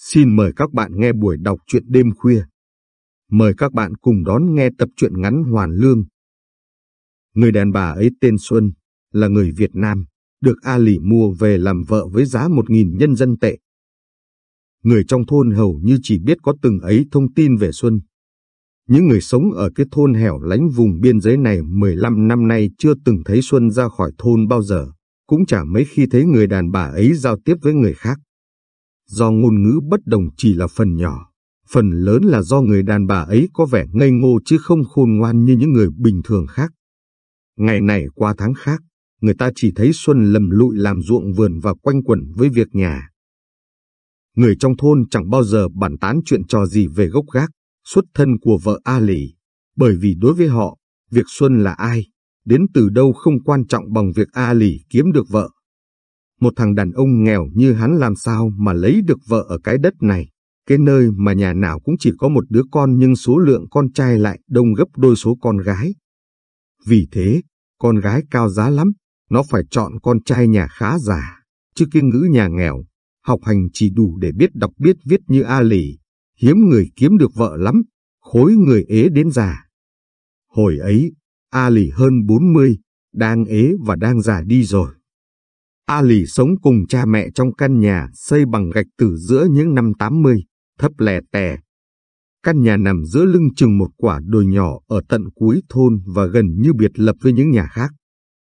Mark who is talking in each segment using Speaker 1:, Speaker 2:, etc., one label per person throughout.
Speaker 1: Xin mời các bạn nghe buổi đọc truyện đêm khuya. Mời các bạn cùng đón nghe tập truyện ngắn Hoàn Lương. Người đàn bà ấy tên Xuân, là người Việt Nam, được A Lỷ mua về làm vợ với giá một nghìn nhân dân tệ. Người trong thôn hầu như chỉ biết có từng ấy thông tin về Xuân. Những người sống ở cái thôn hẻo lánh vùng biên giới này 15 năm nay chưa từng thấy Xuân ra khỏi thôn bao giờ, cũng chả mấy khi thấy người đàn bà ấy giao tiếp với người khác do ngôn ngữ bất đồng chỉ là phần nhỏ, phần lớn là do người đàn bà ấy có vẻ ngây ngô chứ không khôn ngoan như những người bình thường khác. Ngày này qua tháng khác, người ta chỉ thấy Xuân lầm lụi làm ruộng vườn và quanh quẩn với việc nhà. Người trong thôn chẳng bao giờ bàn tán chuyện trò gì về gốc gác, xuất thân của vợ A Lì, bởi vì đối với họ, việc Xuân là ai, đến từ đâu không quan trọng bằng việc A Lì kiếm được vợ. Một thằng đàn ông nghèo như hắn làm sao mà lấy được vợ ở cái đất này, cái nơi mà nhà nào cũng chỉ có một đứa con nhưng số lượng con trai lại đông gấp đôi số con gái. Vì thế, con gái cao giá lắm, nó phải chọn con trai nhà khá giả, chứ kiên ngữ nhà nghèo, học hành chỉ đủ để biết đọc biết viết như A Lì, hiếm người kiếm được vợ lắm, khối người ế đến già. Hồi ấy, A Lì hơn 40, đang ế và đang già đi rồi. A Lì sống cùng cha mẹ trong căn nhà xây bằng gạch từ giữa những năm 80, thấp lè tè. Căn nhà nằm giữa lưng chừng một quả đồi nhỏ ở tận cuối thôn và gần như biệt lập với những nhà khác.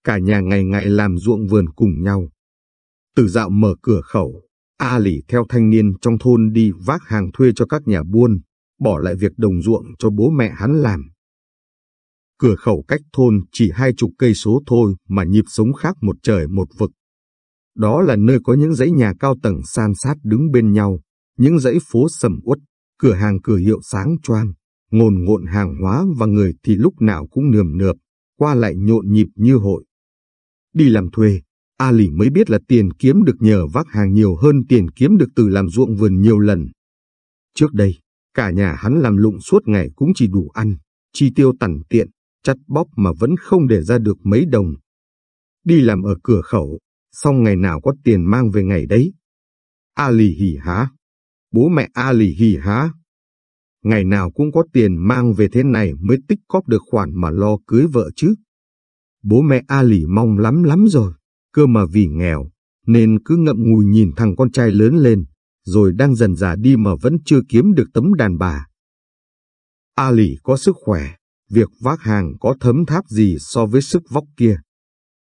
Speaker 1: Cả nhà ngày ngày làm ruộng vườn cùng nhau. Từ dạo mở cửa khẩu, A Lì theo thanh niên trong thôn đi vác hàng thuê cho các nhà buôn, bỏ lại việc đồng ruộng cho bố mẹ hắn làm. Cửa khẩu cách thôn chỉ hai chục cây số thôi mà nhịp sống khác một trời một vực. Đó là nơi có những dãy nhà cao tầng san sát đứng bên nhau, những dãy phố sầm uất, cửa hàng cửa hiệu sáng choang, ngồn ngộn hàng hóa và người thì lúc nào cũng nườm nượp, qua lại nhộn nhịp như hội. Đi làm thuê, A Lì mới biết là tiền kiếm được nhờ vác hàng nhiều hơn tiền kiếm được từ làm ruộng vườn nhiều lần. Trước đây, cả nhà hắn làm lụng suốt ngày cũng chỉ đủ ăn, chi tiêu tằn tiện, chắt bóp mà vẫn không để ra được mấy đồng. Đi làm ở cửa khẩu, xong ngày nào có tiền mang về ngày đấy. A lì hỉ há, bố mẹ A lì hỉ há. Ngày nào cũng có tiền mang về thế này mới tích cóp được khoản mà lo cưới vợ chứ. Bố mẹ A lì mong lắm lắm rồi, cơ mà vì nghèo, nên cứ ngậm ngùi nhìn thằng con trai lớn lên, rồi đang dần già đi mà vẫn chưa kiếm được tấm đàn bà. A lì có sức khỏe, việc vác hàng có thấm tháp gì so với sức vóc kia.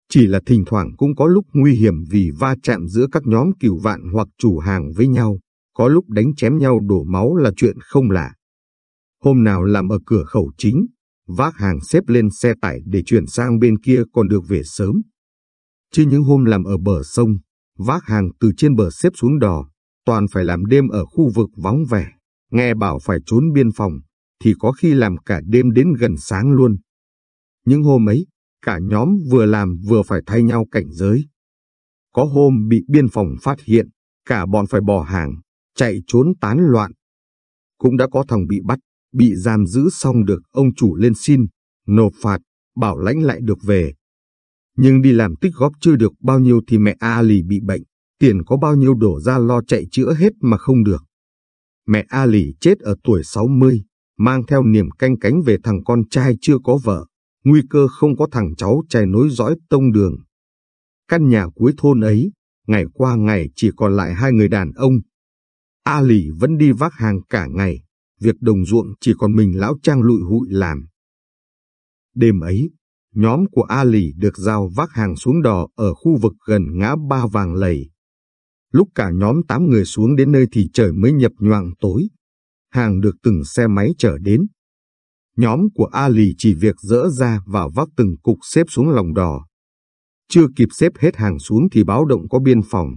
Speaker 1: Chỉ là thỉnh thoảng cũng có lúc nguy hiểm vì va chạm giữa các nhóm cửu vạn hoặc chủ hàng với nhau, có lúc đánh chém nhau đổ máu là chuyện không lạ. Hôm nào làm ở cửa khẩu chính, vác hàng xếp lên xe tải để chuyển sang bên kia còn được về sớm. Chứ những hôm làm ở bờ sông, vác hàng từ trên bờ xếp xuống đò, toàn phải làm đêm ở khu vực vắng vẻ, nghe bảo phải trốn biên phòng, thì có khi làm cả đêm đến gần sáng luôn. Những hôm ấy, cả nhóm vừa làm vừa phải thay nhau cảnh giới. Có hôm bị biên phòng phát hiện, cả bọn phải bỏ hàng, chạy trốn tán loạn. Cũng đã có thằng bị bắt, bị giam giữ xong được ông chủ lên xin, nộp phạt, bảo lãnh lại được về. Nhưng đi làm tích góp chưa được bao nhiêu thì mẹ A lì bị bệnh, tiền có bao nhiêu đổ ra lo chạy chữa hết mà không được. Mẹ A lì chết ở tuổi 60, mang theo niềm canh cánh về thằng con trai chưa có vợ nguy cơ không có thằng cháu trai nối dõi tông đường. Căn nhà cuối thôn ấy, ngày qua ngày chỉ còn lại hai người đàn ông. A Lì vẫn đi vác hàng cả ngày, việc đồng ruộng chỉ còn mình lão trang lụi hụi làm. Đêm ấy, nhóm của A Lì được giao vác hàng xuống đò ở khu vực gần ngã ba vàng lầy. Lúc cả nhóm tám người xuống đến nơi thì trời mới nhập nhoạng tối. Hàng được từng xe máy chở đến, Nhóm của A Lì chỉ việc dỡ ra và vác từng cục xếp xuống lòng đò. Chưa kịp xếp hết hàng xuống thì báo động có biên phòng.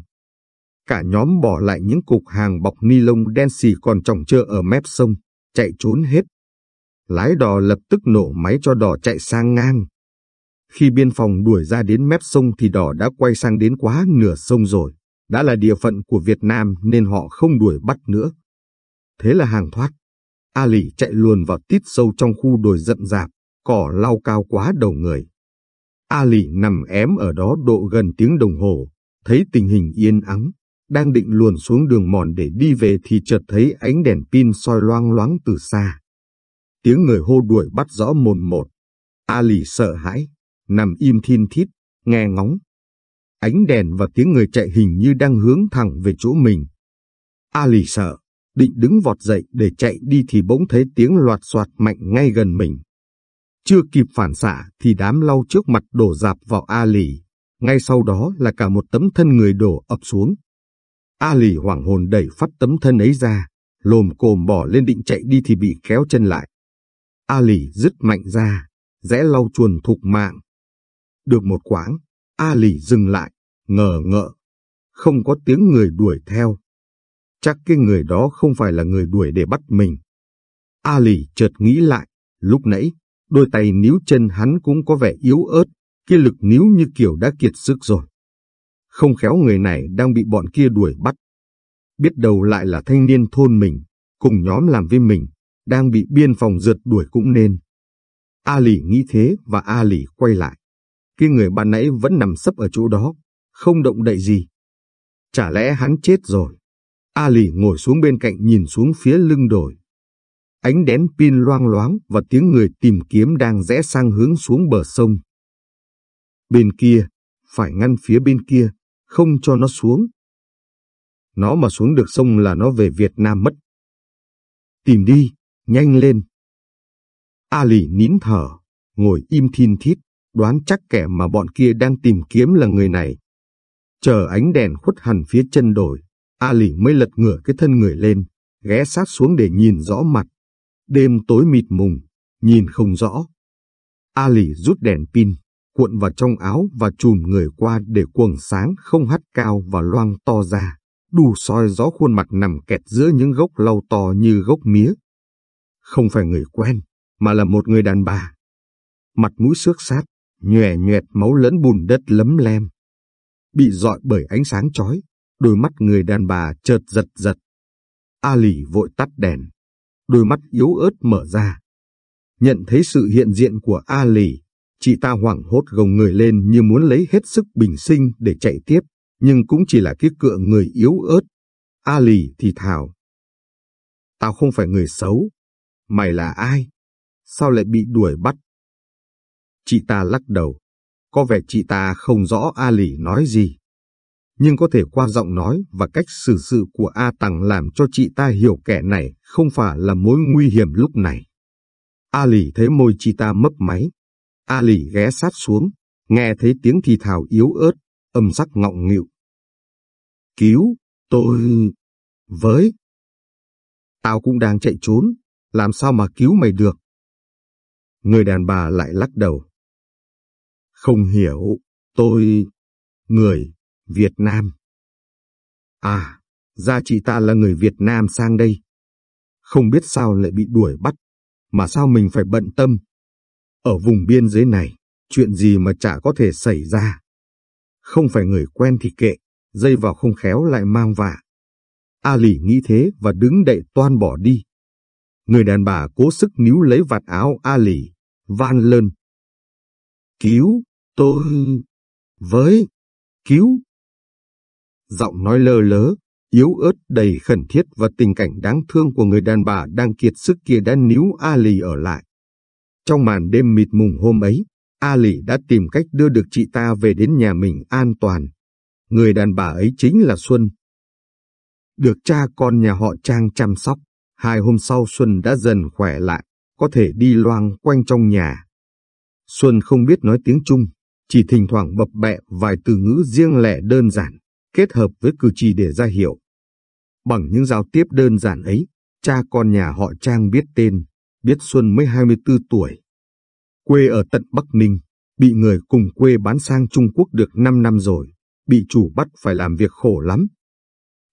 Speaker 1: Cả nhóm bỏ lại những cục hàng bọc ni lông đen xì còn trồng trơ ở mép sông, chạy trốn hết. Lái đò lập tức nổ máy cho đò chạy sang ngang. Khi biên phòng đuổi ra đến mép sông thì đò đã quay sang đến quá nửa sông rồi. Đã là địa phận của Việt Nam nên họ không đuổi bắt nữa. Thế là hàng thoát. A lì chạy luồn vào tít sâu trong khu đồi rậm rạp, cỏ lau cao quá đầu người. A lì nằm ém ở đó độ gần tiếng đồng hồ, thấy tình hình yên ắng, đang định luồn xuống đường mòn để đi về thì chợt thấy ánh đèn pin soi loang loáng từ xa. Tiếng người hô đuổi bắt rõ mồn một. A lì sợ hãi, nằm im thiên thít, nghe ngóng. Ánh đèn và tiếng người chạy hình như đang hướng thẳng về chỗ mình. A lì sợ, định đứng vọt dậy để chạy đi thì bỗng thấy tiếng loạt soạt mạnh ngay gần mình. Chưa kịp phản xạ thì đám lau trước mặt đổ dạp vào a lì. Ngay sau đó là cả một tấm thân người đổ ập xuống. a lì hoảng hồn đẩy phát tấm thân ấy ra, lồm cồm bỏ lên định chạy đi thì bị kéo chân lại. a lì dứt mạnh ra, rẽ lau chuồn thục mạng. Được một quãng, a lì dừng lại, ngờ ngợ. Không có tiếng người đuổi theo. Chắc cái người đó không phải là người đuổi để bắt mình. A lì chợt nghĩ lại, lúc nãy, đôi tay níu chân hắn cũng có vẻ yếu ớt, kia lực níu như kiểu đã kiệt sức rồi. Không khéo người này đang bị bọn kia đuổi bắt. Biết đầu lại là thanh niên thôn mình, cùng nhóm làm với mình, đang bị biên phòng rượt đuổi cũng nên. A lì nghĩ thế và A lì quay lại. Cái người ban nãy vẫn nằm sấp ở chỗ đó, không động đậy gì. Chả lẽ hắn chết rồi? A lì ngồi xuống bên cạnh nhìn xuống phía lưng đồi. Ánh đèn pin loang loáng và tiếng người tìm kiếm đang rẽ sang hướng xuống bờ sông. Bên kia, phải ngăn phía bên kia, không cho nó xuống. Nó mà xuống được sông là nó về Việt Nam mất. Tìm đi, nhanh lên. A lì nín thở, ngồi im thiên thít, đoán chắc kẻ mà bọn kia đang tìm kiếm là người này. Chờ ánh đèn khuất hẳn phía chân đồi, A lỉ mới lật ngửa cái thân người lên, ghé sát xuống để nhìn rõ mặt. Đêm tối mịt mùng, nhìn không rõ. A lỉ rút đèn pin, cuộn vào trong áo và chùm người qua để quầng sáng không hắt cao và loang to ra, đủ soi rõ khuôn mặt nằm kẹt giữa những gốc lau to như gốc mía. Không phải người quen, mà là một người đàn bà. Mặt mũi xước sát, nhòe nhoẹt máu lẫn bùn đất lấm lem. Bị dọi bởi ánh sáng chói, đôi mắt người đàn bà chợt giật giật. A lì vội tắt đèn, đôi mắt yếu ớt mở ra. Nhận thấy sự hiện diện của A lì, Chị ta hoảng hốt gồng người lên như muốn lấy hết sức bình sinh để chạy tiếp, nhưng cũng chỉ là cái cựa người yếu ớt. A lì thì thào. Tao không phải người xấu. Mày là ai? Sao lại bị đuổi bắt? Chị ta lắc đầu. Có vẻ chị ta không rõ A lì nói gì. Nhưng có thể qua giọng nói và cách xử sự của A Tằng làm cho chị ta hiểu kẻ này không phải là mối nguy hiểm lúc này. A lì thấy môi chị ta mấp máy, A lì ghé sát xuống, nghe thấy tiếng thì thào yếu ớt, âm sắc ngọng nghịu. Cứu, tôi... Với... Tao cũng đang chạy trốn, làm sao mà cứu mày được? Người đàn bà lại lắc đầu. Không hiểu, tôi... Người, Việt Nam. À, ra chị ta là người Việt Nam sang đây. Không biết sao lại bị đuổi bắt, mà sao mình phải bận tâm ở vùng biên giới này, chuyện gì mà chả có thể xảy ra. Không phải người quen thì kệ, dây vào không khéo lại mang vạ. A lì nghĩ thế và đứng đậy toan bỏ đi. Người đàn bà cố sức níu lấy vạt áo A lì, van lơn. Cứu, tôi... với... cứu. Giọng nói lơ lớ, yếu ớt đầy khẩn thiết và tình cảnh đáng thương của người đàn bà đang kiệt sức kia đã níu A lì ở lại. Trong màn đêm mịt mùng hôm ấy, A đã tìm cách đưa được chị ta về đến nhà mình an toàn. Người đàn bà ấy chính là Xuân. Được cha con nhà họ Trang chăm sóc, hai hôm sau Xuân đã dần khỏe lại, có thể đi loang quanh trong nhà. Xuân không biết nói tiếng Trung, chỉ thỉnh thoảng bập bẹ vài từ ngữ riêng lẻ đơn giản, kết hợp với cử chỉ để ra hiểu. Bằng những giao tiếp đơn giản ấy, cha con nhà họ Trang biết tên, biết Xuân mới 24 tuổi. Quê ở tận Bắc Ninh, bị người cùng quê bán sang Trung Quốc được 5 năm rồi, bị chủ bắt phải làm việc khổ lắm.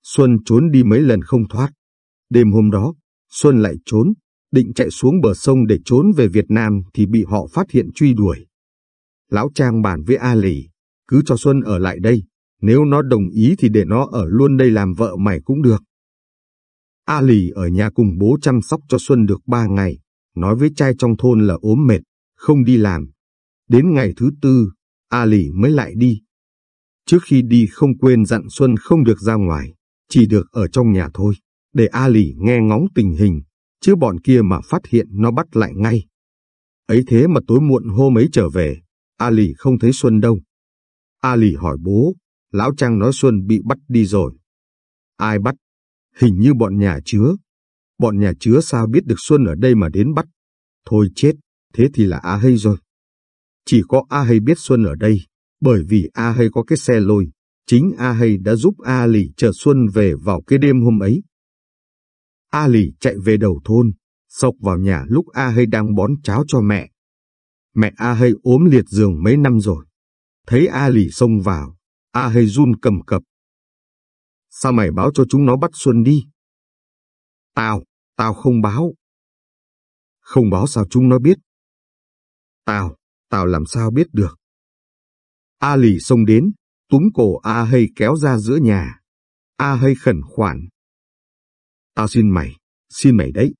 Speaker 1: Xuân trốn đi mấy lần không thoát. Đêm hôm đó, Xuân lại trốn, định chạy xuống bờ sông để trốn về Việt Nam thì bị họ phát hiện truy đuổi. Lão Trang bàn với A Lì, cứ cho Xuân ở lại đây, nếu nó đồng ý thì để nó ở luôn đây làm vợ mày cũng được. A Lì ở nhà cùng bố chăm sóc cho Xuân được ba ngày, nói với trai trong thôn là ốm mệt, không đi làm. Đến ngày thứ tư, A Lì mới lại đi. Trước khi đi không quên dặn Xuân không được ra ngoài, chỉ được ở trong nhà thôi, để A Lì nghe ngóng tình hình, chứ bọn kia mà phát hiện nó bắt lại ngay. Ấy thế mà tối muộn hôm ấy trở về, A Lì không thấy Xuân đâu. A Lì hỏi bố, Lão Trang nói Xuân bị bắt đi rồi. Ai bắt? Hình như bọn nhà chứa. Bọn nhà chứa sao biết được Xuân ở đây mà đến bắt? Thôi chết, thế thì là A Hay rồi. Chỉ có A Hay biết Xuân ở đây, bởi vì A Hay có cái xe lôi. Chính A Hay đã giúp A Lì chở Xuân về vào cái đêm hôm ấy. A Lì chạy về đầu thôn, sộc vào nhà lúc A Hay đang bón cháo cho mẹ. Mẹ A Hay ốm liệt giường mấy năm rồi. Thấy A Lì xông vào, A Hay run cầm cập. Sao mày báo cho chúng nó bắt Xuân đi? Tao, tao không báo. Không báo sao chúng nó biết? Tao, tao làm sao biết được? A lì xông đến, túm cổ A Hay kéo ra giữa nhà. A Hay khẩn khoản. Tao xin mày, xin mày đấy.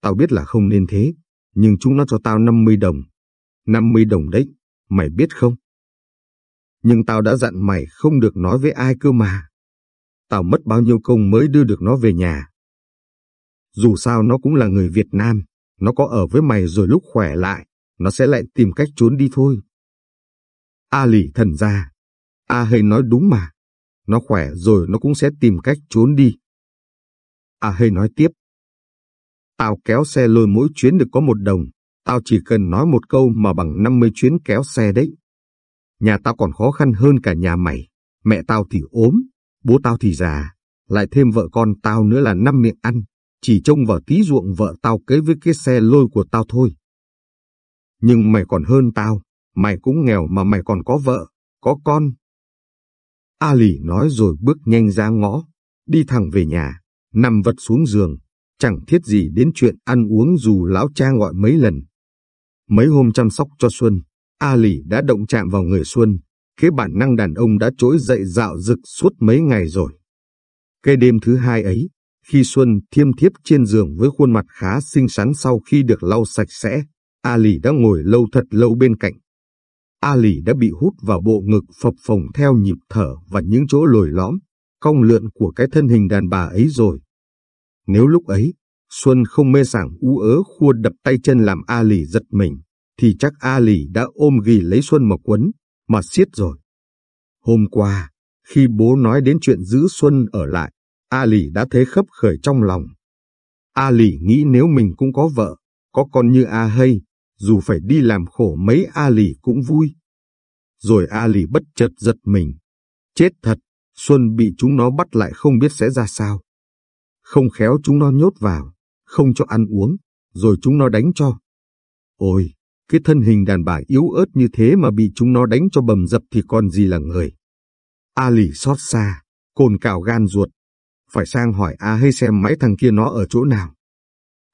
Speaker 1: Tao biết là không nên thế, nhưng chúng nó cho tao 50 đồng. 50 đồng đấy, mày biết không? Nhưng tao đã dặn mày không được nói với ai cơ mà. Tao mất bao nhiêu công mới đưa được nó về nhà. Dù sao nó cũng là người Việt Nam, nó có ở với mày rồi lúc khỏe lại, nó sẽ lại tìm cách trốn đi thôi. A lì thần ra. A hay nói đúng mà. Nó khỏe rồi nó cũng sẽ tìm cách trốn đi. A hay nói tiếp. Tao kéo xe lôi mỗi chuyến được có một đồng. Tao chỉ cần nói một câu mà bằng 50 chuyến kéo xe đấy. Nhà tao còn khó khăn hơn cả nhà mày. Mẹ tao thì ốm, bố tao thì già, lại thêm vợ con tao nữa là năm miệng ăn. Chỉ trông vào tí ruộng vợ tao kế với cái xe lôi của tao thôi. Nhưng mày còn hơn tao, mày cũng nghèo mà mày còn có vợ, có con. A lì nói rồi bước nhanh ra ngõ, đi thẳng về nhà, nằm vật xuống giường, chẳng thiết gì đến chuyện ăn uống dù lão cha gọi mấy lần. Mấy hôm chăm sóc cho Xuân, A lì đã động chạm vào người Xuân, cái bản năng đàn ông đã trỗi dậy dạo rực suốt mấy ngày rồi. Cái đêm thứ hai ấy, khi Xuân thiêm thiếp trên giường với khuôn mặt khá xinh xắn sau khi được lau sạch sẽ, A Lì đã ngồi lâu thật lâu bên cạnh. A Lì đã bị hút vào bộ ngực phập phồng theo nhịp thở và những chỗ lồi lõm, cong lượn của cái thân hình đàn bà ấy rồi. Nếu lúc ấy, Xuân không mê sảng u ớ khua đập tay chân làm A Lì giật mình, thì chắc A Lì đã ôm ghì lấy Xuân mà quấn, mà siết rồi. Hôm qua, khi bố nói đến chuyện giữ Xuân ở lại, A Lì đã thấy khấp khởi trong lòng. A Lì nghĩ nếu mình cũng có vợ, có con như A Hay, dù phải đi làm khổ mấy A Lì cũng vui. Rồi A Lì bất chợt giật mình. Chết thật, Xuân bị chúng nó bắt lại không biết sẽ ra sao. Không khéo chúng nó nhốt vào, không cho ăn uống, rồi chúng nó đánh cho. Ôi, cái thân hình đàn bà yếu ớt như thế mà bị chúng nó đánh cho bầm dập thì còn gì là người. A lì xót xa, cồn cào gan ruột. Phải sang hỏi A hay xem máy thằng kia nó ở chỗ nào.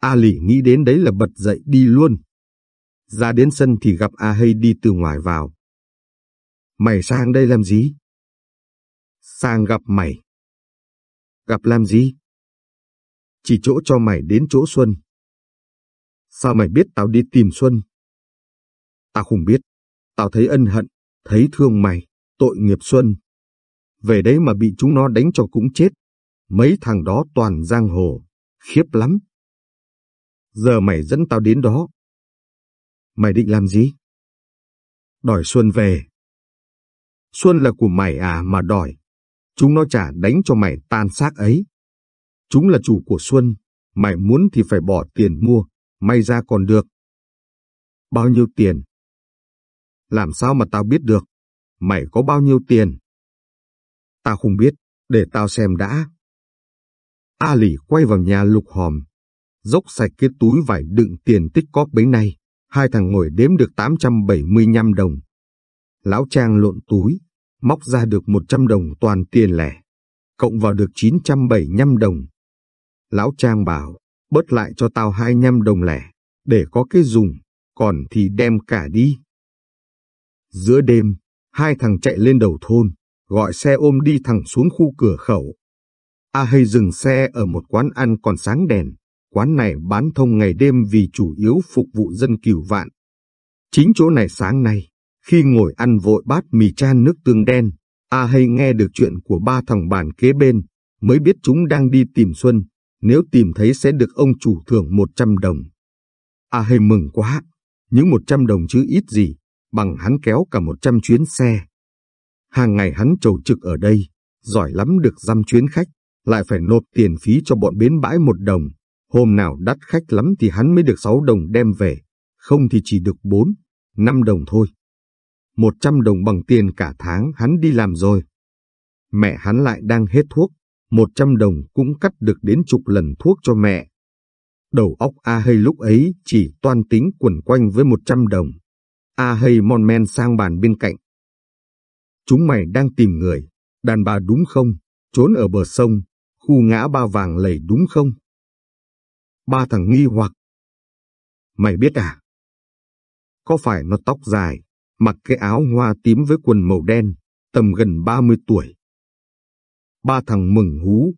Speaker 1: A lì nghĩ đến đấy là bật dậy đi luôn. Ra đến sân thì gặp A hay đi từ ngoài vào. Mày sang đây làm gì? Sang gặp mày. Gặp làm gì? Chỉ chỗ cho mày đến chỗ Xuân. Sao mày biết tao đi tìm Xuân? Tao không biết. Tao thấy ân hận, thấy thương mày, tội nghiệp Xuân. Về đấy mà bị chúng nó đánh cho cũng chết. Mấy thằng đó toàn giang hồ, khiếp lắm. Giờ mày dẫn tao đến đó. Mày định làm gì? Đòi Xuân về. Xuân là của mày à mà đòi. Chúng nó trả đánh cho mày tan xác ấy. Chúng là chủ của Xuân, mày muốn thì phải bỏ tiền mua, may ra còn được. Bao nhiêu tiền? Làm sao mà tao biết được? Mày có bao nhiêu tiền? Tao không biết, để tao xem đã. A lì quay vào nhà lục hòm, dốc sạch cái túi vải đựng tiền tích cóp bấy nay. Hai thằng ngồi đếm được 875 đồng. Lão Trang lộn túi, móc ra được 100 đồng toàn tiền lẻ, cộng vào được 975 đồng. Lão Trang bảo, bớt lại cho tao 25 đồng lẻ, để có cái dùng, còn thì đem cả đi. Giữa đêm, hai thằng chạy lên đầu thôn, gọi xe ôm đi thẳng xuống khu cửa khẩu. A hay dừng xe ở một quán ăn còn sáng đèn, quán này bán thông ngày đêm vì chủ yếu phục vụ dân cửu vạn. Chính chỗ này sáng nay, khi ngồi ăn vội bát mì chan nước tương đen, A hay nghe được chuyện của ba thằng bàn kế bên, mới biết chúng đang đi tìm Xuân, nếu tìm thấy sẽ được ông chủ thưởng 100 đồng. A hay mừng quá, những 100 đồng chứ ít gì, bằng hắn kéo cả 100 chuyến xe. Hàng ngày hắn trầu trực ở đây, giỏi lắm được dăm chuyến khách, lại phải nộp tiền phí cho bọn bến bãi một đồng. Hôm nào đắt khách lắm thì hắn mới được 6 đồng đem về, không thì chỉ được 4, 5 đồng thôi. 100 đồng bằng tiền cả tháng hắn đi làm rồi. Mẹ hắn lại đang hết thuốc, 100 đồng cũng cắt được đến chục lần thuốc cho mẹ. Đầu óc A Hay lúc ấy chỉ toan tính quẩn quanh với 100 đồng. A Hay mon men sang bàn bên cạnh. Chúng mày đang tìm người, đàn bà đúng không? Trốn ở bờ sông, khu ngã ba vàng lầy đúng không? Ba thằng nghi hoặc. Mày biết à? Có phải nó tóc dài, mặc cái áo hoa tím với quần màu đen, tầm gần 30 tuổi. Ba thằng mừng hú.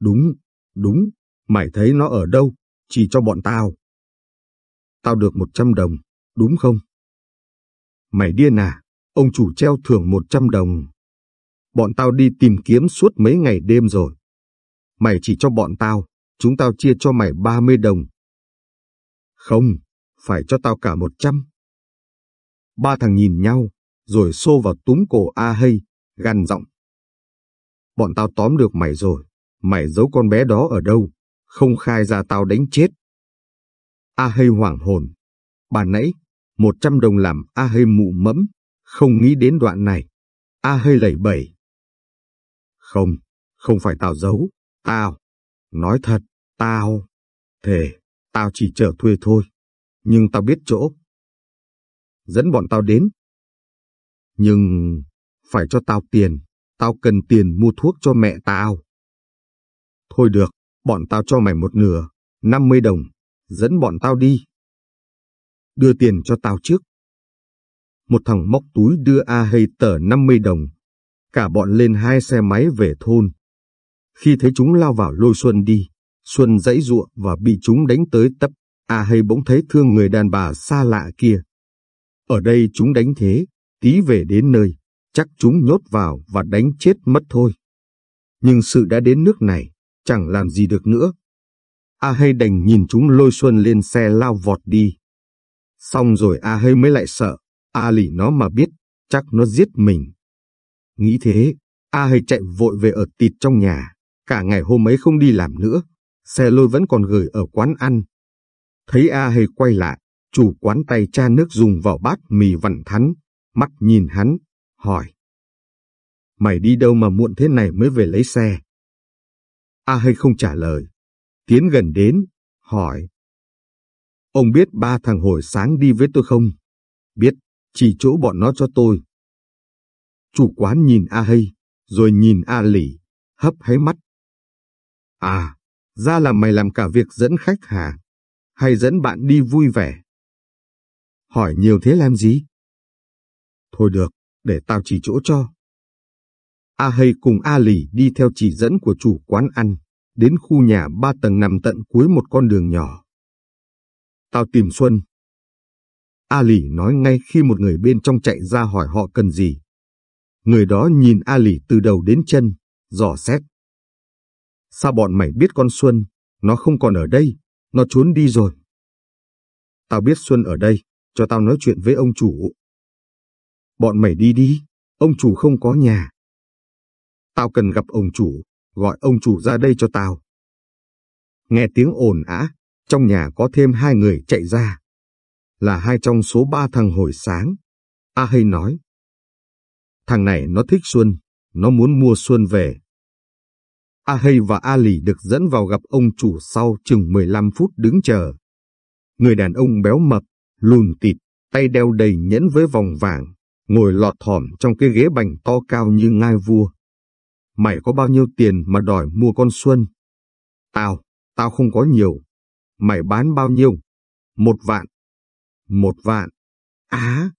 Speaker 1: Đúng, đúng, mày thấy nó ở đâu, chỉ cho bọn tao. Tao được 100 đồng, đúng không? Mày điên à, ông chủ treo thưởng 100 đồng. Bọn tao đi tìm kiếm suốt mấy ngày đêm rồi. Mày chỉ cho bọn tao, chúng tao chia cho mày 30 đồng. Không, phải cho tao cả 100. Ba thằng nhìn nhau, rồi xô vào túm cổ A Hay, gằn giọng. Bọn tao tóm được mày rồi, mày giấu con bé đó ở đâu, không khai ra tao đánh chết. A Hay hoảng hồn. Bà nãy, một trăm đồng làm A hơi mụ mẫm, không nghĩ đến đoạn này. A hơi lẩy bẩy. Không, không phải tao giấu, tao. Nói thật, tao. Thề, tao chỉ chờ thuê thôi. Nhưng tao biết chỗ, dẫn bọn tao đến. Nhưng phải cho tao tiền, tao cần tiền mua thuốc cho mẹ tao. Thôi được, bọn tao cho mày một nửa, 50 đồng, dẫn bọn tao đi. Đưa tiền cho tao trước. Một thằng móc túi đưa A hay tờ 50 đồng. Cả bọn lên hai xe máy về thôn. Khi thấy chúng lao vào lôi Xuân đi, Xuân dãy ruộng và bị chúng đánh tới tấp. A hay bỗng thấy thương người đàn bà xa lạ kia, ở đây chúng đánh thế, tí về đến nơi, chắc chúng nhốt vào và đánh chết mất thôi. Nhưng sự đã đến nước này, chẳng làm gì được nữa. A hay đành nhìn chúng lôi Xuân lên xe lao vọt đi. Xong rồi A Hơi mới lại sợ, A lì nó mà biết, chắc nó giết mình. Nghĩ thế, A Hơi chạy vội về ở tịt trong nhà, cả ngày hôm ấy không đi làm nữa, xe lôi vẫn còn gửi ở quán ăn. Thấy A Hơi quay lại, Chủ quán tay cha nước dùng vào bát mì vặn thắn, mắt nhìn hắn, hỏi. Mày đi đâu mà muộn thế này mới về lấy xe? A Hơi không trả lời. Tiến gần đến, hỏi. Ông biết ba thằng hồi sáng đi với tôi không? Biết, chỉ chỗ bọn nó cho tôi. Chủ quán nhìn A hay, rồi nhìn A lỉ, hấp háy mắt. À, ra là mày làm cả việc dẫn khách hả? Hay dẫn bạn đi vui vẻ? Hỏi nhiều thế làm gì? Thôi được, để tao chỉ chỗ cho. A Hay cùng A Lì đi theo chỉ dẫn của chủ quán ăn, đến khu nhà ba tầng nằm tận cuối một con đường nhỏ. Tao tìm Xuân. A Lì nói ngay khi một người bên trong chạy ra hỏi họ cần gì. Người đó nhìn A Lì từ đầu đến chân, dò xét. Sao bọn mày biết con Xuân, nó không còn ở đây, nó trốn đi rồi. Tao biết Xuân ở đây, cho tao nói chuyện với ông chủ. Bọn mày đi đi, ông chủ không có nhà. Tao cần gặp ông chủ, gọi ông chủ ra đây cho tao. Nghe tiếng ồn ả, trong nhà có thêm hai người chạy ra. Là hai trong số ba thằng hồi sáng. A hay nói. Thằng này nó thích Xuân, nó muốn mua Xuân về. A hay và A lì được dẫn vào gặp ông chủ sau chừng 15 phút đứng chờ. Người đàn ông béo mập, lùn tịt, tay đeo đầy nhẫn với vòng vàng, ngồi lọt thỏm trong cái ghế bành to cao như ngai vua. Mày có bao nhiêu tiền mà đòi mua con Xuân? Tao, tao không có nhiều. Mày bán bao nhiêu? Một vạn. Một vạn. Á,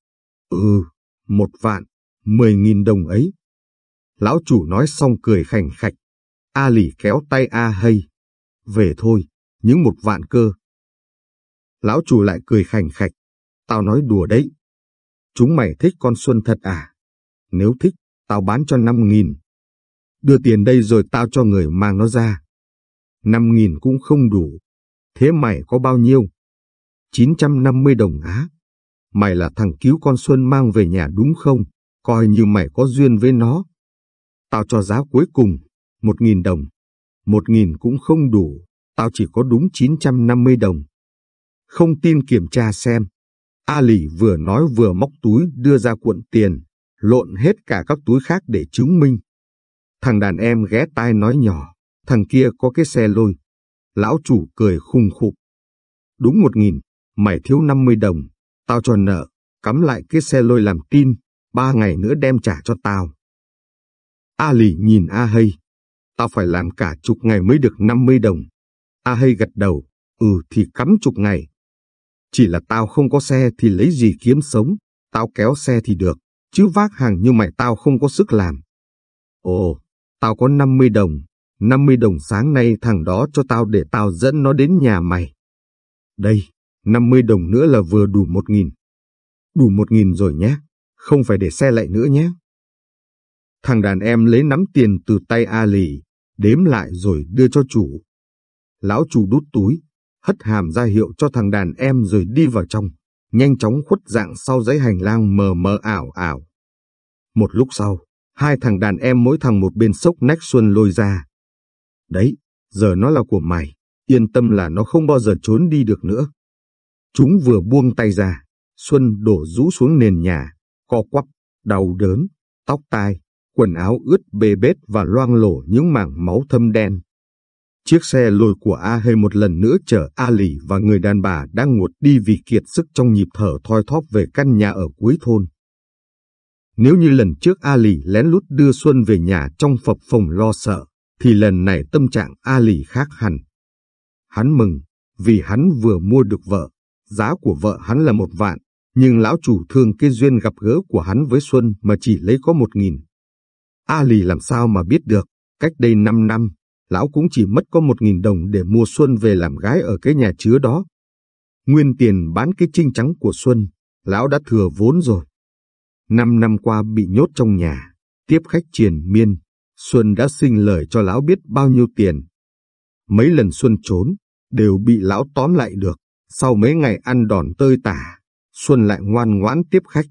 Speaker 1: ừ, một vạn, mười nghìn đồng ấy. Lão chủ nói xong cười khảnh khạch. A lì kéo tay A hay. Về thôi, những một vạn cơ. Lão chủ lại cười khành khạch. Tao nói đùa đấy. Chúng mày thích con Xuân thật à? Nếu thích, tao bán cho năm nghìn. Đưa tiền đây rồi tao cho người mang nó ra. Năm nghìn cũng không đủ. Thế mày có bao nhiêu? 950 đồng á. Mày là thằng cứu con Xuân mang về nhà đúng không? Coi như mày có duyên với nó. Tao cho giá cuối cùng, một nghìn đồng. Một nghìn cũng không đủ, tao chỉ có đúng 950 đồng. Không tin kiểm tra xem. A Lì vừa nói vừa móc túi đưa ra cuộn tiền, lộn hết cả các túi khác để chứng minh. Thằng đàn em ghé tai nói nhỏ, thằng kia có cái xe lôi. Lão chủ cười khùng khục. Đúng một nghìn, mày thiếu 50 đồng, tao cho nợ, cắm lại cái xe lôi làm tin, ba ngày nữa đem trả cho tao. A lì nhìn A Hay. Tao phải làm cả chục ngày mới được 50 đồng. A Hay gật đầu, ừ thì cắm chục ngày. Chỉ là tao không có xe thì lấy gì kiếm sống, tao kéo xe thì được, chứ vác hàng như mày tao không có sức làm. Ồ, tao có 50 đồng, 50 đồng sáng nay thằng đó cho tao để tao dẫn nó đến nhà mày. Đây, 50 đồng nữa là vừa đủ một nghìn. Đủ một nghìn rồi nhé, không phải để xe lại nữa nhé. Thằng đàn em lấy nắm tiền từ tay A Lì, đếm lại rồi đưa cho chủ. Lão chủ đút túi, hất hàm ra hiệu cho thằng đàn em rồi đi vào trong, nhanh chóng khuất dạng sau dãy hành lang mờ mờ ảo ảo. Một lúc sau, hai thằng đàn em mỗi thằng một bên sốc nách Xuân lôi ra. Đấy, giờ nó là của mày, yên tâm là nó không bao giờ trốn đi được nữa. Chúng vừa buông tay ra, Xuân đổ rũ xuống nền nhà, co quắp, đau đớn, tóc tai, quần áo ướt bê bết và loang lổ những mảng máu thâm đen. Chiếc xe lồi của A Hê một lần nữa chở A Lì và người đàn bà đang ngột đi vì kiệt sức trong nhịp thở thoi thóp về căn nhà ở cuối thôn. Nếu như lần trước A Lì lén lút đưa Xuân về nhà trong phập phồng lo sợ, thì lần này tâm trạng A Lì khác hẳn. Hắn mừng, vì hắn vừa mua được vợ, giá của vợ hắn là một vạn, nhưng lão chủ thương cái duyên gặp gỡ của hắn với Xuân mà chỉ lấy có một nghìn. A Lì làm sao mà biết được, cách đây năm năm, lão cũng chỉ mất có một nghìn đồng để mua Xuân về làm gái ở cái nhà chứa đó. Nguyên tiền bán cái trinh trắng của Xuân, lão đã thừa vốn rồi. Năm năm qua bị nhốt trong nhà, tiếp khách triền miên, Xuân đã sinh lời cho lão biết bao nhiêu tiền. Mấy lần Xuân trốn, đều bị lão tóm lại được, sau mấy ngày ăn đòn tơi tả, Xuân lại ngoan ngoãn tiếp khách.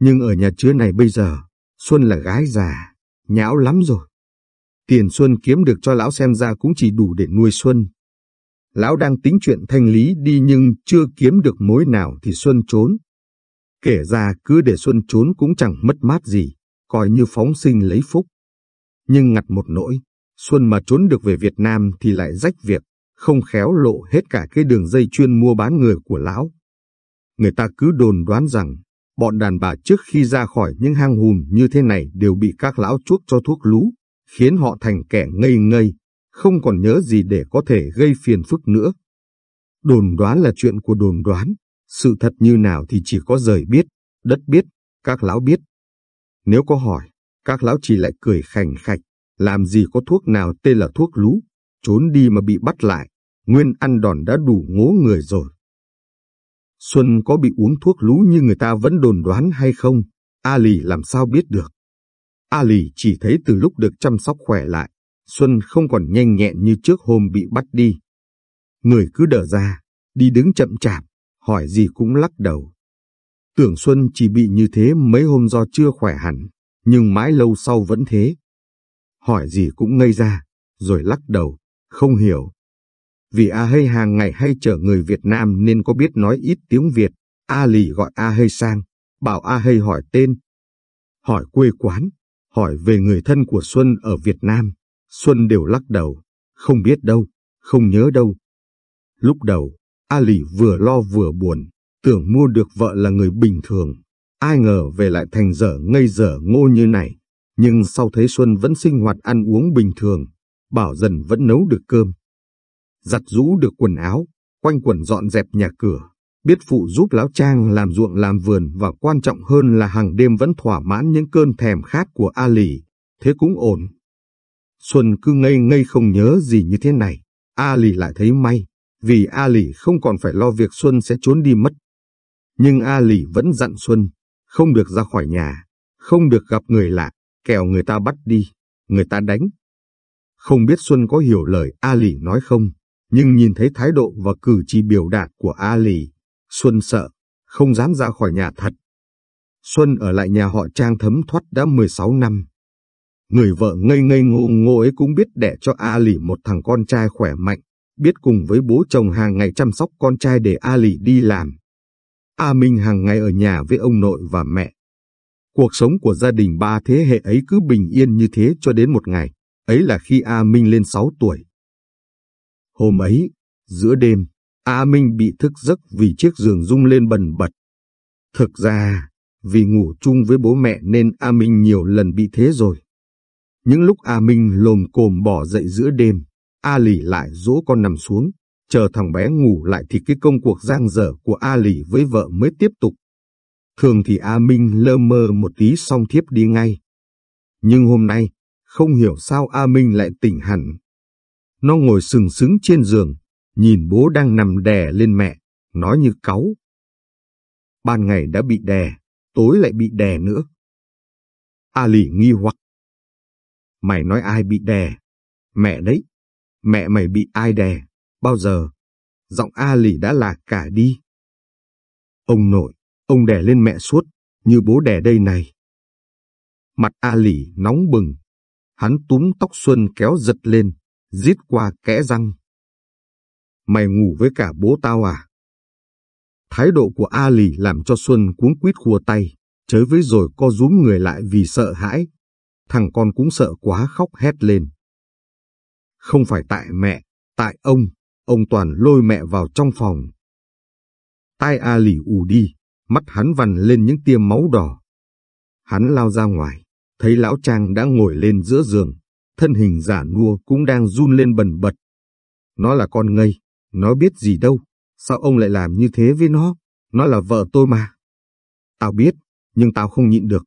Speaker 1: Nhưng ở nhà chứa này bây giờ, Xuân là gái già, nhão lắm rồi. Tiền Xuân kiếm được cho lão xem ra cũng chỉ đủ để nuôi Xuân. Lão đang tính chuyện thanh lý đi nhưng chưa kiếm được mối nào thì Xuân trốn. Kể ra cứ để Xuân trốn cũng chẳng mất mát gì, coi như phóng sinh lấy phúc. Nhưng ngặt một nỗi, Xuân mà trốn được về Việt Nam thì lại rách việc, không khéo lộ hết cả cái đường dây chuyên mua bán người của lão. Người ta cứ đồn đoán rằng Bọn đàn bà trước khi ra khỏi những hang hùm như thế này đều bị các lão chuốc cho thuốc lú, khiến họ thành kẻ ngây ngây, không còn nhớ gì để có thể gây phiền phức nữa. Đồn đoán là chuyện của đồn đoán, sự thật như nào thì chỉ có rời biết, đất biết, các lão biết. Nếu có hỏi, các lão trì lại cười khành khạch, làm gì có thuốc nào tên là thuốc lú, trốn đi mà bị bắt lại, nguyên ăn đòn đã đủ ngố người rồi. Xuân có bị uống thuốc lú như người ta vẫn đồn đoán hay không, A Lì làm sao biết được. A Lì chỉ thấy từ lúc được chăm sóc khỏe lại, Xuân không còn nhanh nhẹn như trước hôm bị bắt đi. Người cứ đỡ ra, đi đứng chậm chạp, hỏi gì cũng lắc đầu. Tưởng Xuân chỉ bị như thế mấy hôm do chưa khỏe hẳn, nhưng mãi lâu sau vẫn thế. Hỏi gì cũng ngây ra, rồi lắc đầu, không hiểu. Vì A Hây hàng ngày hay chở người Việt Nam nên có biết nói ít tiếng Việt, A Lì gọi A Hây sang, bảo A Hây hỏi tên. Hỏi quê quán, hỏi về người thân của Xuân ở Việt Nam. Xuân đều lắc đầu, không biết đâu, không nhớ đâu. Lúc đầu, A Lì vừa lo vừa buồn, tưởng mua được vợ là người bình thường. Ai ngờ về lại thành dở ngây dở ngô như này. Nhưng sau thấy Xuân vẫn sinh hoạt ăn uống bình thường, bảo dần vẫn nấu được cơm, giặt rũ được quần áo, quanh quẩn dọn dẹp nhà cửa, biết phụ giúp lão Trang làm ruộng làm vườn và quan trọng hơn là hàng đêm vẫn thỏa mãn những cơn thèm khát của A Lì, thế cũng ổn. Xuân cứ ngây ngây không nhớ gì như thế này, A Lì lại thấy may, vì A Lì không còn phải lo việc Xuân sẽ trốn đi mất. Nhưng A Lì vẫn dặn Xuân, không được ra khỏi nhà, không được gặp người lạ, kẻo người ta bắt đi, người ta đánh. Không biết Xuân có hiểu lời A Lì nói không, nhưng nhìn thấy thái độ và cử chỉ biểu đạt của A Lì, Xuân sợ, không dám ra khỏi nhà thật. Xuân ở lại nhà họ Trang thấm thoát đã 16 năm. Người vợ ngây ngây ngô ngô ấy cũng biết đẻ cho A Lì một thằng con trai khỏe mạnh, biết cùng với bố chồng hàng ngày chăm sóc con trai để A Lì đi làm. A Minh hàng ngày ở nhà với ông nội và mẹ. Cuộc sống của gia đình ba thế hệ ấy cứ bình yên như thế cho đến một ngày, ấy là khi A Minh lên 6 tuổi. Hôm ấy, giữa đêm, A Minh bị thức giấc vì chiếc giường rung lên bần bật. Thực ra, vì ngủ chung với bố mẹ nên A Minh nhiều lần bị thế rồi. Những lúc A Minh lồm cồm bỏ dậy giữa đêm, A Lì lại dỗ con nằm xuống, chờ thằng bé ngủ lại thì cái công cuộc giang dở của A Lì với vợ mới tiếp tục. Thường thì A Minh lơ mơ một tí xong thiếp đi ngay. Nhưng hôm nay, không hiểu sao A Minh lại tỉnh hẳn. Nó ngồi sừng sững trên giường, nhìn bố đang nằm đè lên mẹ, nói như cáu. Ban ngày đã bị đè, tối lại bị đè nữa. A Lì nghi hoặc. Mày nói ai bị đè? Mẹ đấy. Mẹ mày bị ai đè? Bao giờ? Giọng A Lì đã lạc cả đi. Ông nội, ông đè lên mẹ suốt, như bố đè đây này. Mặt A Lì nóng bừng. Hắn túm tóc Xuân kéo giật lên, giết qua kẽ răng. Mày ngủ với cả bố tao à? Thái độ của A Lì làm cho Xuân cuống quýt khua tay, chới với rồi co rúm người lại vì sợ hãi. Thằng con cũng sợ quá khóc hét lên. Không phải tại mẹ, tại ông, ông Toàn lôi mẹ vào trong phòng. Tai A Lì ù đi, mắt hắn vằn lên những tia máu đỏ. Hắn lao ra ngoài, thấy lão Trang đã ngồi lên giữa giường, thân hình giả nua cũng đang run lên bần bật. Nó là con ngây, nó biết gì đâu, sao ông lại làm như thế với nó, nó là vợ tôi mà. Tao biết, nhưng tao không nhịn được.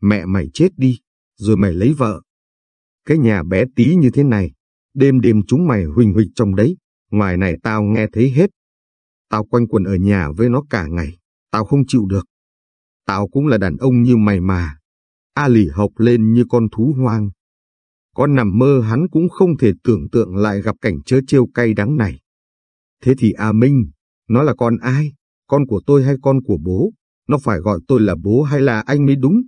Speaker 1: Mẹ mày chết đi, rồi mày lấy vợ. Cái nhà bé tí như thế này, đêm đêm chúng mày huỳnh huỳnh trong đấy, ngoài này tao nghe thấy hết. Tao quanh quần ở nhà với nó cả ngày, tao không chịu được. Tao cũng là đàn ông như mày mà. A lì học lên như con thú hoang. Có nằm mơ hắn cũng không thể tưởng tượng lại gặp cảnh chớ trêu cay đắng này. Thế thì A Minh, nó là con ai? Con của tôi hay con của bố? Nó phải gọi tôi là bố hay là anh mới đúng?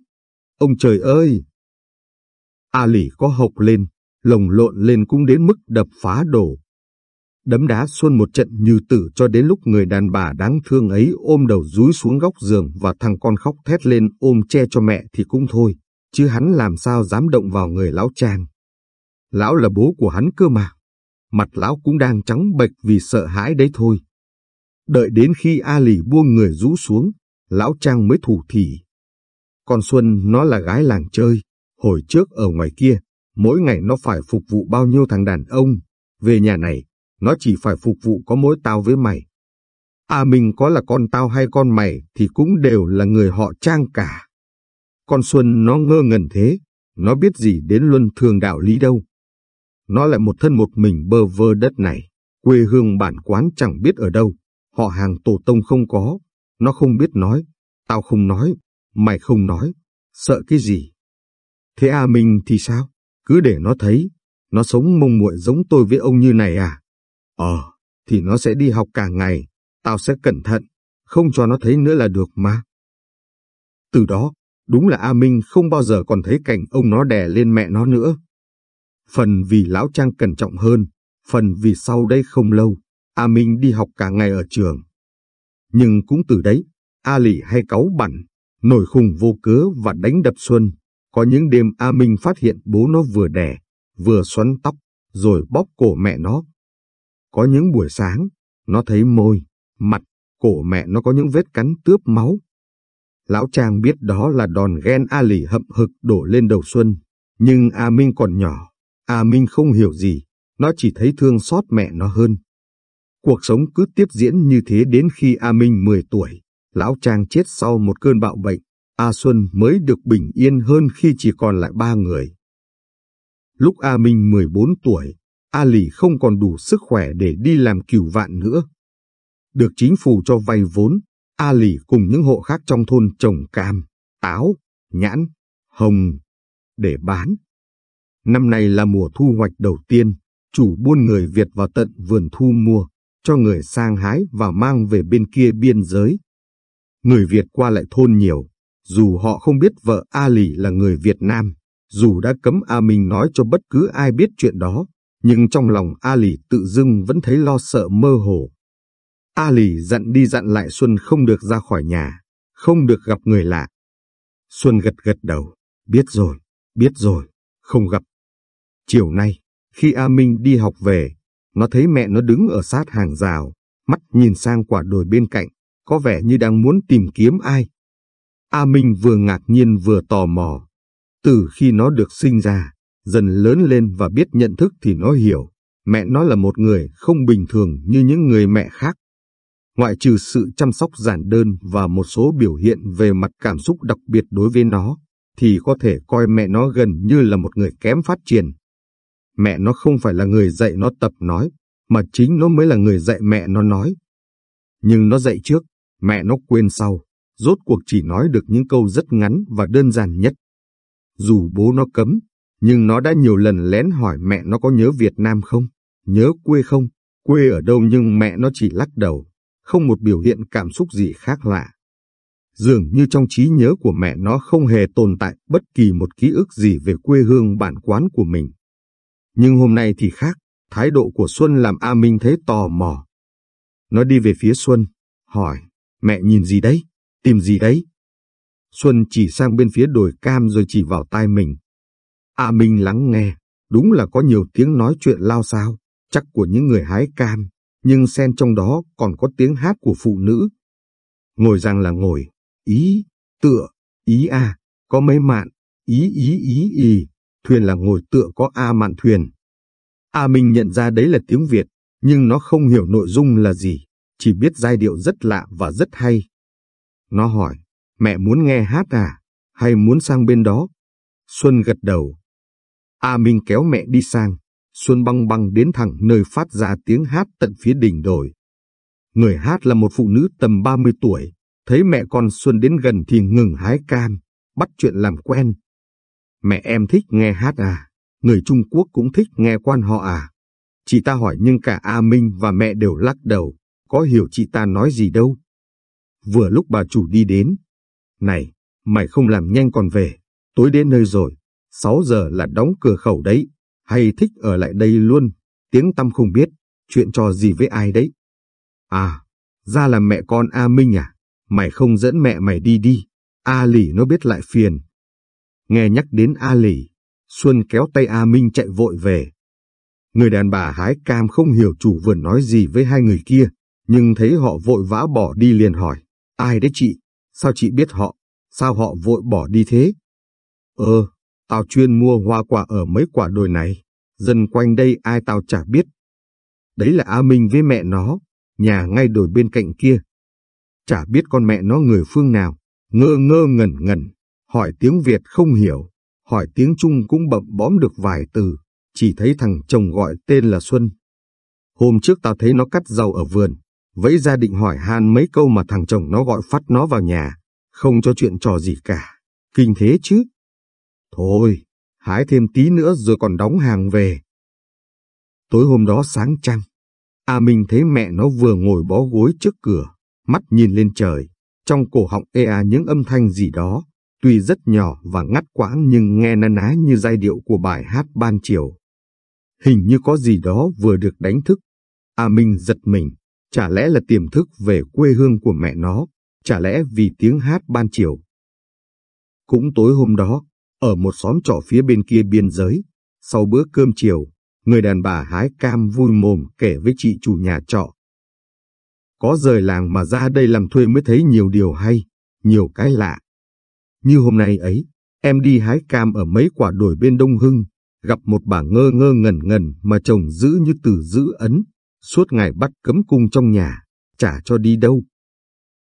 Speaker 1: Ông trời ơi! A lì có hộc lên, lồng lộn lên cũng đến mức đập phá đổ. Đấm đá xuân một trận như tử cho đến lúc người đàn bà đáng thương ấy ôm đầu rúi xuống góc giường và thằng con khóc thét lên ôm che cho mẹ thì cũng thôi, chứ hắn làm sao dám động vào người lão Trang. Lão là bố của hắn cơ mà. Mặt lão cũng đang trắng bệch vì sợ hãi đấy thôi. Đợi đến khi A Lì buông người rú xuống, lão Trang mới thủ thỉ. Con Xuân nó là gái làng chơi, hồi trước ở ngoài kia, mỗi ngày nó phải phục vụ bao nhiêu thằng đàn ông. Về nhà này, nó chỉ phải phục vụ có mỗi tao với mày. À mình có là con tao hay con mày thì cũng đều là người họ trang cả. Con Xuân nó ngơ ngẩn thế, nó biết gì đến luân thường đạo lý đâu. Nó lại một thân một mình bơ vơ đất này, quê hương bản quán chẳng biết ở đâu, họ hàng tổ tông không có, nó không biết nói, tao không nói, mày không nói, sợ cái gì. Thế à mình thì sao? Cứ để nó thấy, nó sống mông muội giống tôi với ông như này à? Ờ, thì nó sẽ đi học cả ngày, tao sẽ cẩn thận, không cho nó thấy nữa là được mà. Từ đó, đúng là A Minh không bao giờ còn thấy cảnh ông nó đè lên mẹ nó nữa. Phần vì lão Trang cẩn trọng hơn, phần vì sau đây không lâu, A Minh đi học cả ngày ở trường. Nhưng cũng từ đấy, A Lị hay cáu bẩn, nổi khùng vô cớ và đánh đập Xuân. Có những đêm A Minh phát hiện bố nó vừa đẻ, vừa xoắn tóc, rồi bóp cổ mẹ nó. Có những buổi sáng, nó thấy môi, mặt, cổ mẹ nó có những vết cắn tướp máu. Lão Trang biết đó là đòn ghen A Lì hậm hực đổ lên đầu Xuân, nhưng A Minh còn nhỏ, A Minh không hiểu gì, nó chỉ thấy thương xót mẹ nó hơn. Cuộc sống cứ tiếp diễn như thế đến khi A Minh 10 tuổi, Lão Trang chết sau một cơn bạo bệnh, A Xuân mới được bình yên hơn khi chỉ còn lại ba người. Lúc A Minh 14 tuổi, A Lì không còn đủ sức khỏe để đi làm cửu vạn nữa. Được chính phủ cho vay vốn, A Lì cùng những hộ khác trong thôn trồng cam, táo, nhãn, hồng. để bán. Năm nay là mùa thu hoạch đầu tiên, chủ buôn người Việt vào tận vườn thu mua, cho người sang hái và mang về bên kia biên giới. Người Việt qua lại thôn nhiều, dù họ không biết vợ A Lì là người Việt Nam, dù đã cấm A Minh nói cho bất cứ ai biết chuyện đó, nhưng trong lòng A Lì tự dưng vẫn thấy lo sợ mơ hồ. A Lì dặn đi dặn lại Xuân không được ra khỏi nhà, không được gặp người lạ. Xuân gật gật đầu, biết rồi, biết rồi, không gặp. Chiều nay, khi A Minh đi học về, nó thấy mẹ nó đứng ở sát hàng rào, mắt nhìn sang quả đồi bên cạnh, có vẻ như đang muốn tìm kiếm ai. A Minh vừa ngạc nhiên vừa tò mò. Từ khi nó được sinh ra, dần lớn lên và biết nhận thức thì nó hiểu, mẹ nó là một người không bình thường như những người mẹ khác. Ngoại trừ sự chăm sóc giản đơn và một số biểu hiện về mặt cảm xúc đặc biệt đối với nó, thì có thể coi mẹ nó gần như là một người kém phát triển. Mẹ nó không phải là người dạy nó tập nói, mà chính nó mới là người dạy mẹ nó nói. Nhưng nó dạy trước, mẹ nó quên sau, rốt cuộc chỉ nói được những câu rất ngắn và đơn giản nhất. Dù bố nó cấm, nhưng nó đã nhiều lần lén hỏi mẹ nó có nhớ Việt Nam không, nhớ quê không, quê ở đâu nhưng mẹ nó chỉ lắc đầu, không một biểu hiện cảm xúc gì khác lạ. Dường như trong trí nhớ của mẹ nó không hề tồn tại bất kỳ một ký ức gì về quê hương bản quán của mình. Nhưng hôm nay thì khác, thái độ của Xuân làm A Minh thấy tò mò. Nó đi về phía Xuân, hỏi, mẹ nhìn gì đấy, tìm gì đấy? Xuân chỉ sang bên phía đồi cam rồi chỉ vào tai mình. A Minh lắng nghe, đúng là có nhiều tiếng nói chuyện lao sao, chắc của những người hái cam, nhưng xen trong đó còn có tiếng hát của phụ nữ. Ngồi rằng là ngồi, ý, tựa, ý a, có mấy mạn, ý ý ý ý, thuyền là ngồi tựa có a mạn thuyền. A Minh nhận ra đấy là tiếng Việt, nhưng nó không hiểu nội dung là gì, chỉ biết giai điệu rất lạ và rất hay. Nó hỏi, mẹ muốn nghe hát à, hay muốn sang bên đó? Xuân gật đầu. A Minh kéo mẹ đi sang, Xuân băng băng đến thẳng nơi phát ra tiếng hát tận phía đỉnh đồi. Người hát là một phụ nữ tầm 30 tuổi, thấy mẹ con Xuân đến gần thì ngừng hái cam, bắt chuyện làm quen. Mẹ em thích nghe hát à, người Trung Quốc cũng thích nghe quan họ à. Chị ta hỏi nhưng cả A Minh và mẹ đều lắc đầu, có hiểu chị ta nói gì đâu. Vừa lúc bà chủ đi đến. Này, mày không làm nhanh còn về, tối đến nơi rồi, 6 giờ là đóng cửa khẩu đấy hay thích ở lại đây luôn, tiếng tâm không biết, chuyện trò gì với ai đấy. À, ra là mẹ con A Minh à, mày không dẫn mẹ mày đi đi, A Lỷ nó biết lại phiền. Nghe nhắc đến A Lỷ, Xuân kéo tay A Minh chạy vội về. Người đàn bà hái cam không hiểu chủ vườn nói gì với hai người kia, nhưng thấy họ vội vã bỏ đi liền hỏi, ai đấy chị, sao chị biết họ, sao họ vội bỏ đi thế? Ờ, Tao chuyên mua hoa quả ở mấy quả đồi này, dân quanh đây ai tao chả biết. Đấy là A Minh với mẹ nó, nhà ngay đồi bên cạnh kia. Chả biết con mẹ nó người phương nào, ngơ ngơ ngẩn ngẩn, hỏi tiếng Việt không hiểu, hỏi tiếng Trung cũng bậm bóm được vài từ, chỉ thấy thằng chồng gọi tên là Xuân. Hôm trước tao thấy nó cắt rau ở vườn, vẫy ra định hỏi han mấy câu mà thằng chồng nó gọi phát nó vào nhà, không cho chuyện trò gì cả. Kinh thế chứ. Thôi, hái thêm tí nữa rồi còn đóng hàng về. Tối hôm đó sáng trăng, A Minh thấy mẹ nó vừa ngồi bó gối trước cửa, mắt nhìn lên trời, trong cổ họng ê a những âm thanh gì đó, tuy rất nhỏ và ngắt quãng nhưng nghe na ná như giai điệu của bài hát ban chiều. Hình như có gì đó vừa được đánh thức. A Minh giật mình, chả lẽ là tiềm thức về quê hương của mẹ nó, chả lẽ vì tiếng hát ban chiều. Cũng tối hôm đó, ở một xóm trọ phía bên kia biên giới, sau bữa cơm chiều, người đàn bà hái cam vui mồm kể với chị chủ nhà trọ. Có rời làng mà ra đây làm thuê mới thấy nhiều điều hay, nhiều cái lạ. Như hôm nay ấy, em đi hái cam ở mấy quả đồi bên Đông Hưng, gặp một bà ngơ ngơ ngẩn ngẩn mà chồng giữ như từ giữ ấn, suốt ngày bắt cấm cung trong nhà, chả cho đi đâu.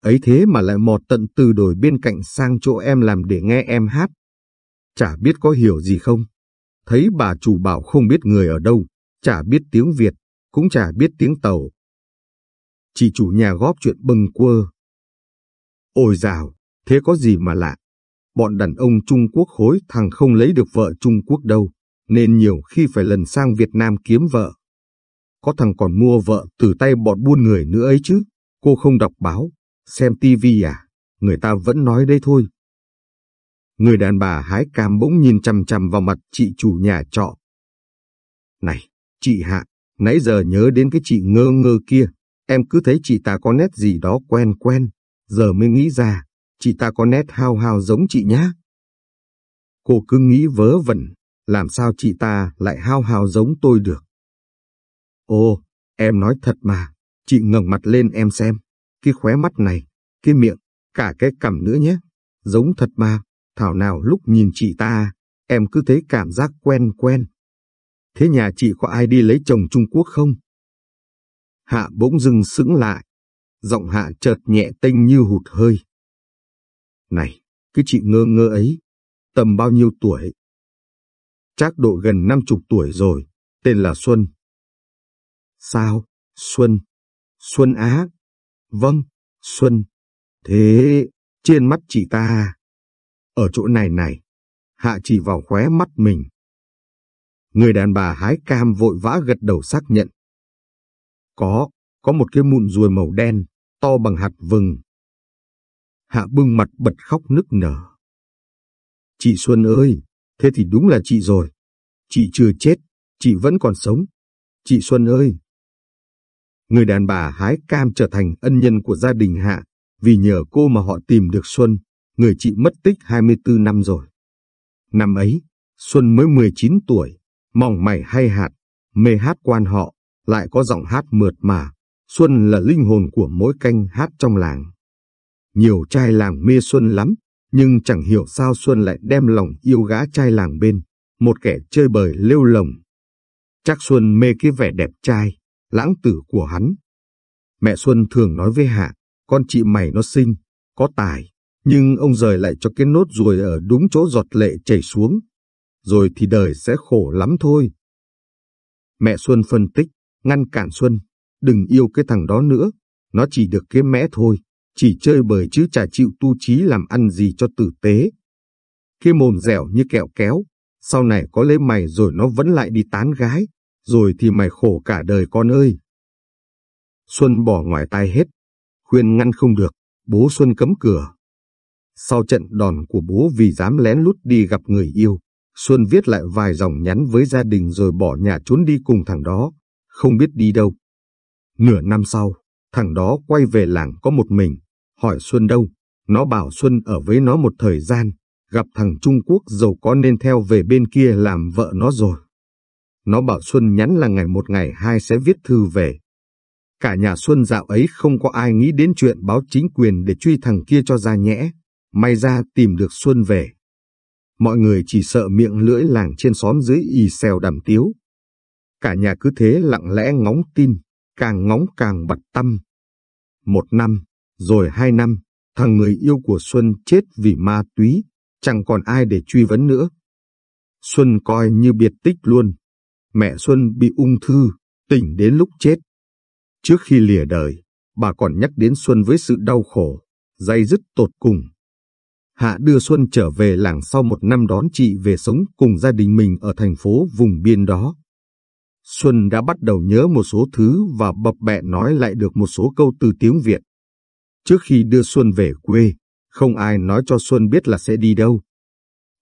Speaker 1: Ấy thế mà lại mọt tận từ đồi bên cạnh sang chỗ em làm để nghe em hát, chả biết có hiểu gì không. Thấy bà chủ bảo không biết người ở đâu, chả biết tiếng Việt, cũng chả biết tiếng Tàu. Chị chủ nhà góp chuyện bâng quơ. Ôi dào, thế có gì mà lạ. bọn đàn ông Trung Quốc hối thằng không lấy được vợ Trung Quốc đâu, nên nhiều khi phải lần sang Việt Nam kiếm vợ. Có thằng còn mua vợ từ tay bọn buôn người nữa ấy chứ, cô không đọc báo, xem tivi à, người ta vẫn nói đây thôi. Người đàn bà hái cam bỗng nhìn chằm chằm vào mặt chị chủ nhà trọ. Này, chị Hạ, nãy giờ nhớ đến cái chị ngơ ngơ kia, em cứ thấy chị ta có nét gì đó quen quen, giờ mới nghĩ ra, chị ta có nét hao hao giống chị nhá. Cô cứ nghĩ vớ vẩn, làm sao chị ta lại hao hao giống tôi được. Ồ, em nói thật mà, chị ngẩng mặt lên em xem, cái khóe mắt này, cái miệng, cả cái cằm nữa nhé, giống thật mà, thảo nào lúc nhìn chị ta, em cứ thấy cảm giác quen quen. Thế nhà chị có ai đi lấy chồng Trung Quốc không? Hạ bỗng dưng sững lại, giọng hạ chợt nhẹ tênh như hụt hơi. Này, cái chị ngơ ngơ ấy, tầm bao nhiêu tuổi? Chắc độ gần năm chục tuổi rồi, tên là Xuân. Sao? Xuân? Xuân Á? Vâng, Xuân. Thế, trên mắt chị ta... Ở chỗ này này, Hạ chỉ vào khóe mắt mình. Người đàn bà hái cam vội vã gật đầu xác nhận. Có, có một cái mụn ruồi màu đen, to bằng hạt vừng. Hạ bưng mặt bật khóc nức nở. Chị Xuân ơi, thế thì đúng là chị rồi. Chị chưa chết, chị vẫn còn sống. Chị Xuân ơi! Người đàn bà hái cam trở thành ân nhân của gia đình Hạ, vì nhờ cô mà họ tìm được Xuân, người chị mất tích 24 năm rồi. Năm ấy, Xuân mới 19 tuổi, mỏng mày hay hạt, mê hát quan họ, lại có giọng hát mượt mà. Xuân là linh hồn của mỗi canh hát trong làng. Nhiều trai làng mê Xuân lắm, nhưng chẳng hiểu sao Xuân lại đem lòng yêu gã trai làng bên, một kẻ chơi bời lêu lồng. Chắc Xuân mê cái vẻ đẹp trai, lãng tử của hắn. Mẹ Xuân thường nói với Hạ, con chị mày nó xinh, có tài, nhưng ông rời lại cho cái nốt ruồi ở đúng chỗ giọt lệ chảy xuống. Rồi thì đời sẽ khổ lắm thôi. Mẹ Xuân phân tích, ngăn cản Xuân, đừng yêu cái thằng đó nữa, nó chỉ được cái mẽ thôi, chỉ chơi bời chứ chả chịu tu trí làm ăn gì cho tử tế. Cái mồm dẻo như kẹo kéo, sau này có lấy mày rồi nó vẫn lại đi tán gái, rồi thì mày khổ cả đời con ơi. Xuân bỏ ngoài tai hết, khuyên ngăn không được, bố Xuân cấm cửa. Sau trận đòn của bố vì dám lén lút đi gặp người yêu, Xuân viết lại vài dòng nhắn với gia đình rồi bỏ nhà trốn đi cùng thằng đó, không biết đi đâu. Nửa năm sau, thằng đó quay về làng có một mình, hỏi Xuân đâu, nó bảo Xuân ở với nó một thời gian, gặp thằng Trung Quốc giàu có nên theo về bên kia làm vợ nó rồi. Nó bảo Xuân nhắn là ngày một ngày hai sẽ viết thư về. Cả nhà Xuân dạo ấy không có ai nghĩ đến chuyện báo chính quyền để truy thằng kia cho ra nhẽ, may ra tìm được Xuân về. Mọi người chỉ sợ miệng lưỡi làng trên xóm dưới y xèo đàm tiếu. Cả nhà cứ thế lặng lẽ ngóng tin, càng ngóng càng bật tâm. Một năm, rồi hai năm, thằng người yêu của Xuân chết vì ma túy, chẳng còn ai để truy vấn nữa. Xuân coi như biệt tích luôn. Mẹ Xuân bị ung thư, tỉnh đến lúc chết. Trước khi lìa đời, bà còn nhắc đến Xuân với sự đau khổ, dây dứt tột cùng. Hạ đưa Xuân trở về làng sau một năm đón chị về sống cùng gia đình mình ở thành phố vùng biên đó. Xuân đã bắt đầu nhớ một số thứ và bập bẹ nói lại được một số câu từ tiếng Việt. Trước khi đưa Xuân về quê, không ai nói cho Xuân biết là sẽ đi đâu.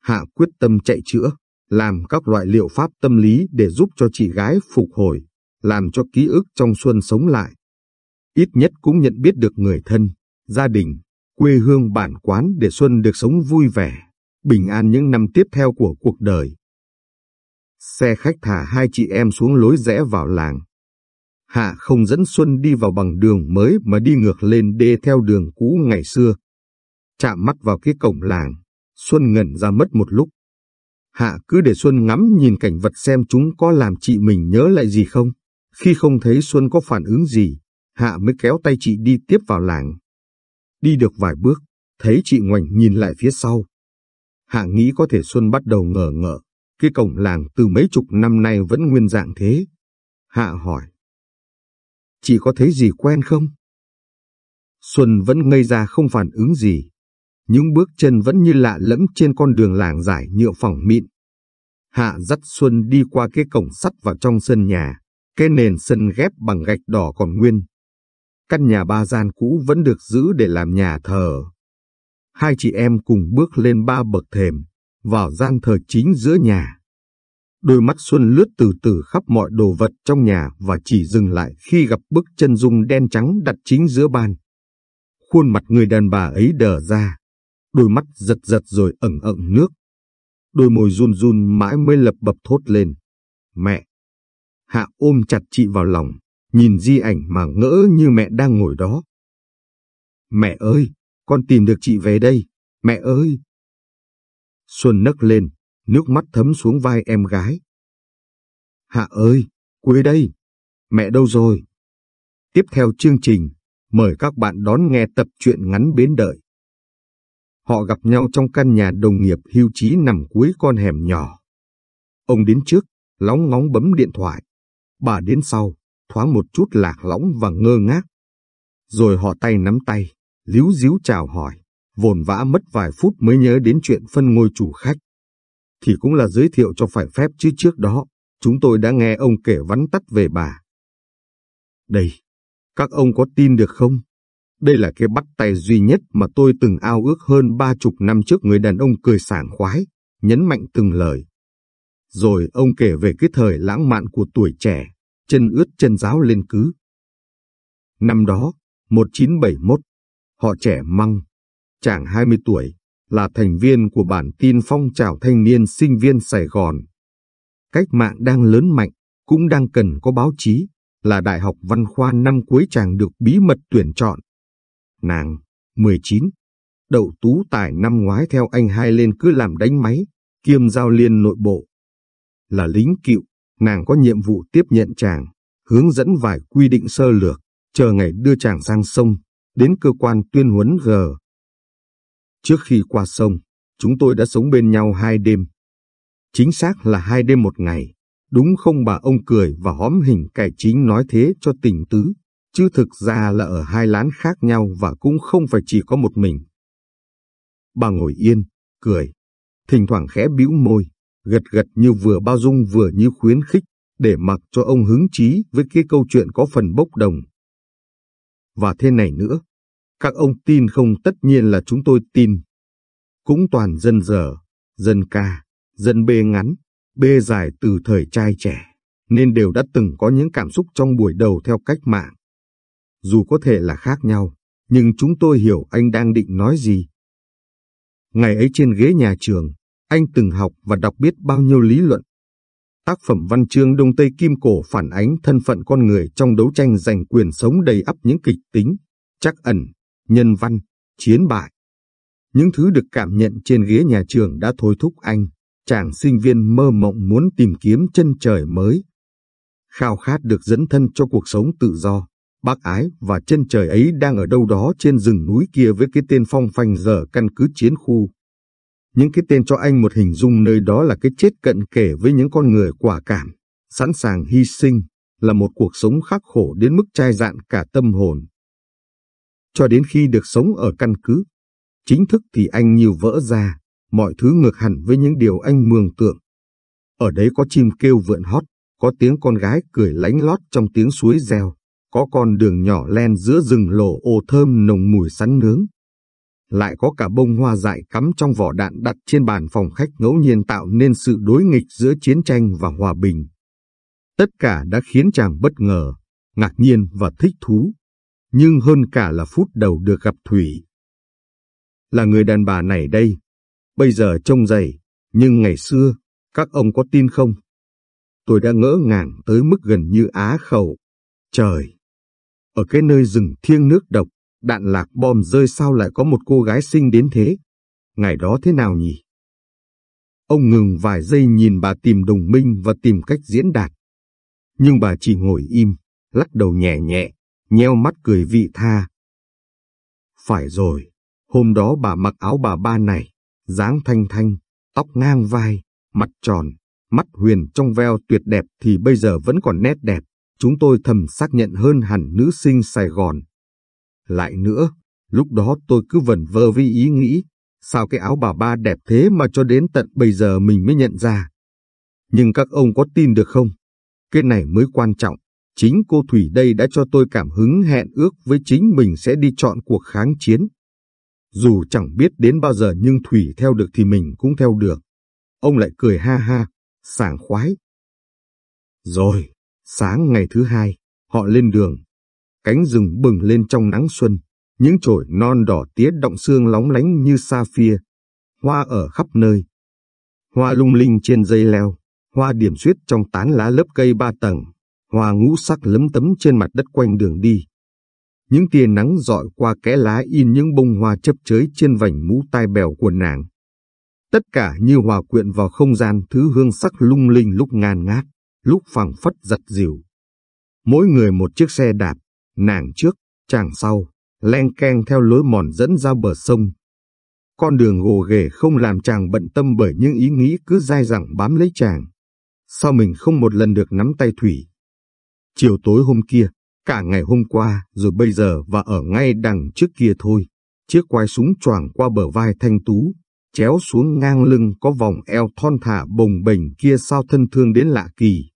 Speaker 1: Hạ quyết tâm chạy chữa, làm các loại liệu pháp tâm lý để giúp cho chị gái phục hồi, làm cho ký ức trong Xuân sống lại. Ít nhất cũng nhận biết được người thân, gia đình, quê hương bản quán để Xuân được sống vui vẻ, bình an những năm tiếp theo của cuộc đời. Xe khách thả hai chị em xuống lối rẽ vào làng. Hạ không dẫn Xuân đi vào bằng đường mới mà đi ngược lên đê theo đường cũ ngày xưa. Chạm mắt vào cái cổng làng, Xuân ngẩn ra mất một lúc. Hạ cứ để Xuân ngắm nhìn cảnh vật xem chúng có làm chị mình nhớ lại gì không. Khi không thấy Xuân có phản ứng gì, Hạ mới kéo tay chị đi tiếp vào làng. Đi được vài bước, thấy chị ngoảnh nhìn lại phía sau. Hạ nghĩ có thể Xuân bắt đầu ngờ ngợ, cái cổng làng từ mấy chục năm nay vẫn nguyên dạng thế. Hạ hỏi. Chị có thấy gì quen không? Xuân vẫn ngây ra không phản ứng gì. những bước chân vẫn như lạ lẫm trên con đường làng giải nhựa phẳng mịn. Hạ dắt Xuân đi qua cái cổng sắt vào trong sân nhà, cái nền sân ghép bằng gạch đỏ còn nguyên. Căn nhà ba gian cũ vẫn được giữ để làm nhà thờ. Hai chị em cùng bước lên ba bậc thềm, vào gian thờ chính giữa nhà. Đôi mắt Xuân lướt từ từ khắp mọi đồ vật trong nhà và chỉ dừng lại khi gặp bức chân dung đen trắng đặt chính giữa ban. Khuôn mặt người đàn bà ấy đờ ra, đôi mắt giật giật rồi ẩn ẩn nước. Đôi môi run run mãi mới lập bập thốt lên. Mẹ! Hạ ôm chặt chị vào lòng, nhìn di ảnh mà ngỡ như mẹ đang ngồi đó. Mẹ ơi! Con tìm được chị về đây! Mẹ ơi! Xuân nấc lên, nước mắt thấm xuống vai em gái. Hạ ơi! Quê đây! Mẹ đâu rồi? Tiếp theo chương trình, mời các bạn đón nghe tập truyện ngắn Bến Đợi. Họ gặp nhau trong căn nhà đồng nghiệp hưu trí nằm cuối con hẻm nhỏ. Ông đến trước, lóng ngóng bấm điện thoại. Bà đến sau, thoáng một chút lạc lõng và ngơ ngác. Rồi họ tay nắm tay, líu díu chào hỏi, vồn vã mất vài phút mới nhớ đến chuyện phân ngôi chủ khách. Thì cũng là giới thiệu cho phải phép chứ trước đó, chúng tôi đã nghe ông kể vắn tắt về bà. Đây, các ông có tin được không? Đây là cái bắt tay duy nhất mà tôi từng ao ước hơn ba chục năm trước người đàn ông cười sảng khoái, nhấn mạnh từng lời. Rồi ông kể về cái thời lãng mạn của tuổi trẻ, chân ướt chân giáo lên cứ. Năm đó, 1971, họ trẻ măng, chàng 20 tuổi, là thành viên của bản tin phong trào thanh niên sinh viên Sài Gòn. Cách mạng đang lớn mạnh, cũng đang cần có báo chí, là Đại học Văn khoa năm cuối chàng được bí mật tuyển chọn. Nàng, 19, đậu tú tài năm ngoái theo anh hai lên cứ làm đánh máy, kiêm giao liên nội bộ. Là lính cựu, nàng có nhiệm vụ tiếp nhận chàng, hướng dẫn vài quy định sơ lược, chờ ngày đưa chàng sang sông, đến cơ quan tuyên huấn G. Trước khi qua sông, chúng tôi đã sống bên nhau hai đêm. Chính xác là hai đêm một ngày, đúng không bà ông cười và hóm hình cải chính nói thế cho tình tứ, chứ thực ra là ở hai lán khác nhau và cũng không phải chỉ có một mình. Bà ngồi yên, cười, thỉnh thoảng khẽ bĩu môi, gật gật như vừa bao dung vừa như khuyến khích, để mặc cho ông hứng chí với cái câu chuyện có phần bốc đồng. Và thế này nữa, các ông tin không tất nhiên là chúng tôi tin. Cũng toàn dân dở, dân ca, dân bê ngắn, bê dài từ thời trai trẻ, nên đều đã từng có những cảm xúc trong buổi đầu theo cách mạng. Dù có thể là khác nhau, nhưng chúng tôi hiểu anh đang định nói gì. Ngày ấy trên ghế nhà trường, anh từng học và đọc biết bao nhiêu lý luận. Tác phẩm văn chương Đông Tây Kim Cổ phản ánh thân phận con người trong đấu tranh giành quyền sống đầy ắp những kịch tính, chắc ẩn, nhân văn, chiến bại. Những thứ được cảm nhận trên ghế nhà trường đã thôi thúc anh, chàng sinh viên mơ mộng muốn tìm kiếm chân trời mới. Khao khát được dẫn thân cho cuộc sống tự do, bác ái và chân trời ấy đang ở đâu đó trên rừng núi kia với cái tên phong phanh giờ căn cứ chiến khu. Những cái tên cho anh một hình dung nơi đó là cái chết cận kề với những con người quả cảm, sẵn sàng hy sinh, là một cuộc sống khắc khổ đến mức chai dạn cả tâm hồn. Cho đến khi được sống ở căn cứ, chính thức thì anh như vỡ ra, mọi thứ ngược hẳn với những điều anh mường tượng. Ở đấy có chim kêu vượn hót, có tiếng con gái cười lánh lót trong tiếng suối reo, có con đường nhỏ len giữa rừng lổ ô thơm nồng mùi sắn nướng. Lại có cả bông hoa dại cắm trong vỏ đạn đặt trên bàn phòng khách ngẫu nhiên tạo nên sự đối nghịch giữa chiến tranh và hòa bình. Tất cả đã khiến chàng bất ngờ, ngạc nhiên và thích thú. Nhưng hơn cả là phút đầu được gặp Thủy. Là người đàn bà này đây, bây giờ trông dày, nhưng ngày xưa, các ông có tin không? Tôi đã ngỡ ngàng tới mức gần như á khẩu. Trời! Ở cái nơi rừng thiêng nước độc, đạn lạc bom rơi sao lại có một cô gái xinh đến thế? Ngày đó thế nào nhỉ? Ông ngừng vài giây nhìn bà tìm đồng minh và tìm cách diễn đạt. Nhưng bà chỉ ngồi im, lắc đầu nhẹ nhẹ, nheo mắt cười vị tha. Phải rồi, hôm đó bà mặc áo bà ba này, dáng thanh thanh, tóc ngang vai, mặt tròn, mắt huyền trong veo tuyệt đẹp thì bây giờ vẫn còn nét đẹp, chúng tôi thầm xác nhận hơn hẳn nữ sinh Sài Gòn. Lại nữa, lúc đó tôi cứ vẩn vơ với ý nghĩ, Sao cái áo bà ba đẹp thế mà cho đến tận bây giờ mình mới nhận ra? Nhưng các ông có tin được không? Cái này mới quan trọng. Chính cô Thủy đây đã cho tôi cảm hứng hẹn ước với chính mình sẽ đi chọn cuộc kháng chiến. Dù chẳng biết đến bao giờ nhưng Thủy theo được thì mình cũng theo được. Ông lại cười ha ha, sảng khoái. Rồi, sáng ngày thứ hai, họ lên đường. Cánh rừng bừng lên trong nắng xuân, những chồi non đỏ tía động xương lóng lánh như sa phia, hoa ở khắp nơi. Hoa lung linh trên dây leo, hoa điểm xuyết trong tán lá lớp cây ba tầng, hoa ngũ sắc lấm tấm trên mặt đất quanh đường đi. Những tia nắng dọi qua kẽ lá in những bông hoa chấp chới trên vành mũ tai bèo của nàng. Tất cả như hòa quyện vào không gian thứ hương sắc lung linh lúc ngàn ngát, lúc phẳng phất giật dịu. Mỗi người một chiếc xe đạp, nàng trước, chàng sau, len keng theo lối mòn dẫn ra bờ sông. Con đường gồ ghề không làm chàng bận tâm bởi những ý nghĩ cứ dai dẳng bám lấy chàng. Sao mình không một lần được nắm tay Thủy? Chiều tối hôm kia, cả ngày hôm qua, rồi bây giờ và ở ngay đằng trước kia thôi. Chiếc quai súng choàng qua bờ vai thanh tú, chéo xuống ngang lưng có vòng eo thon thả bồng bềnh kia sao thân thương đến lạ kỳ.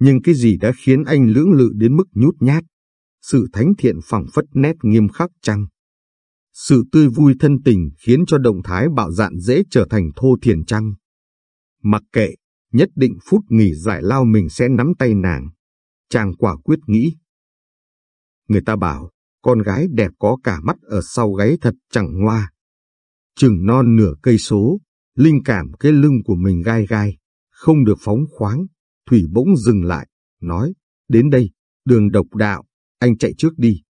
Speaker 1: Nhưng cái gì đã khiến anh lưỡng lự đến mức nhút nhát? Sự thánh thiện phẳng phất nét nghiêm khắc chăng? Sự tươi vui thân tình khiến cho động thái bạo dạn dễ trở thành thô thiền chăng? Mặc kệ, nhất định phút nghỉ giải lao mình sẽ nắm tay nàng. Chàng quả quyết nghĩ. Người ta bảo, con gái đẹp có cả mắt ở sau gáy thật chẳng ngoa. Chừng non nửa cây số, linh cảm cái lưng của mình gai gai, không được phóng khoáng. Thủy bỗng dừng lại, nói, đến đây, đường độc đạo, anh chạy trước đi.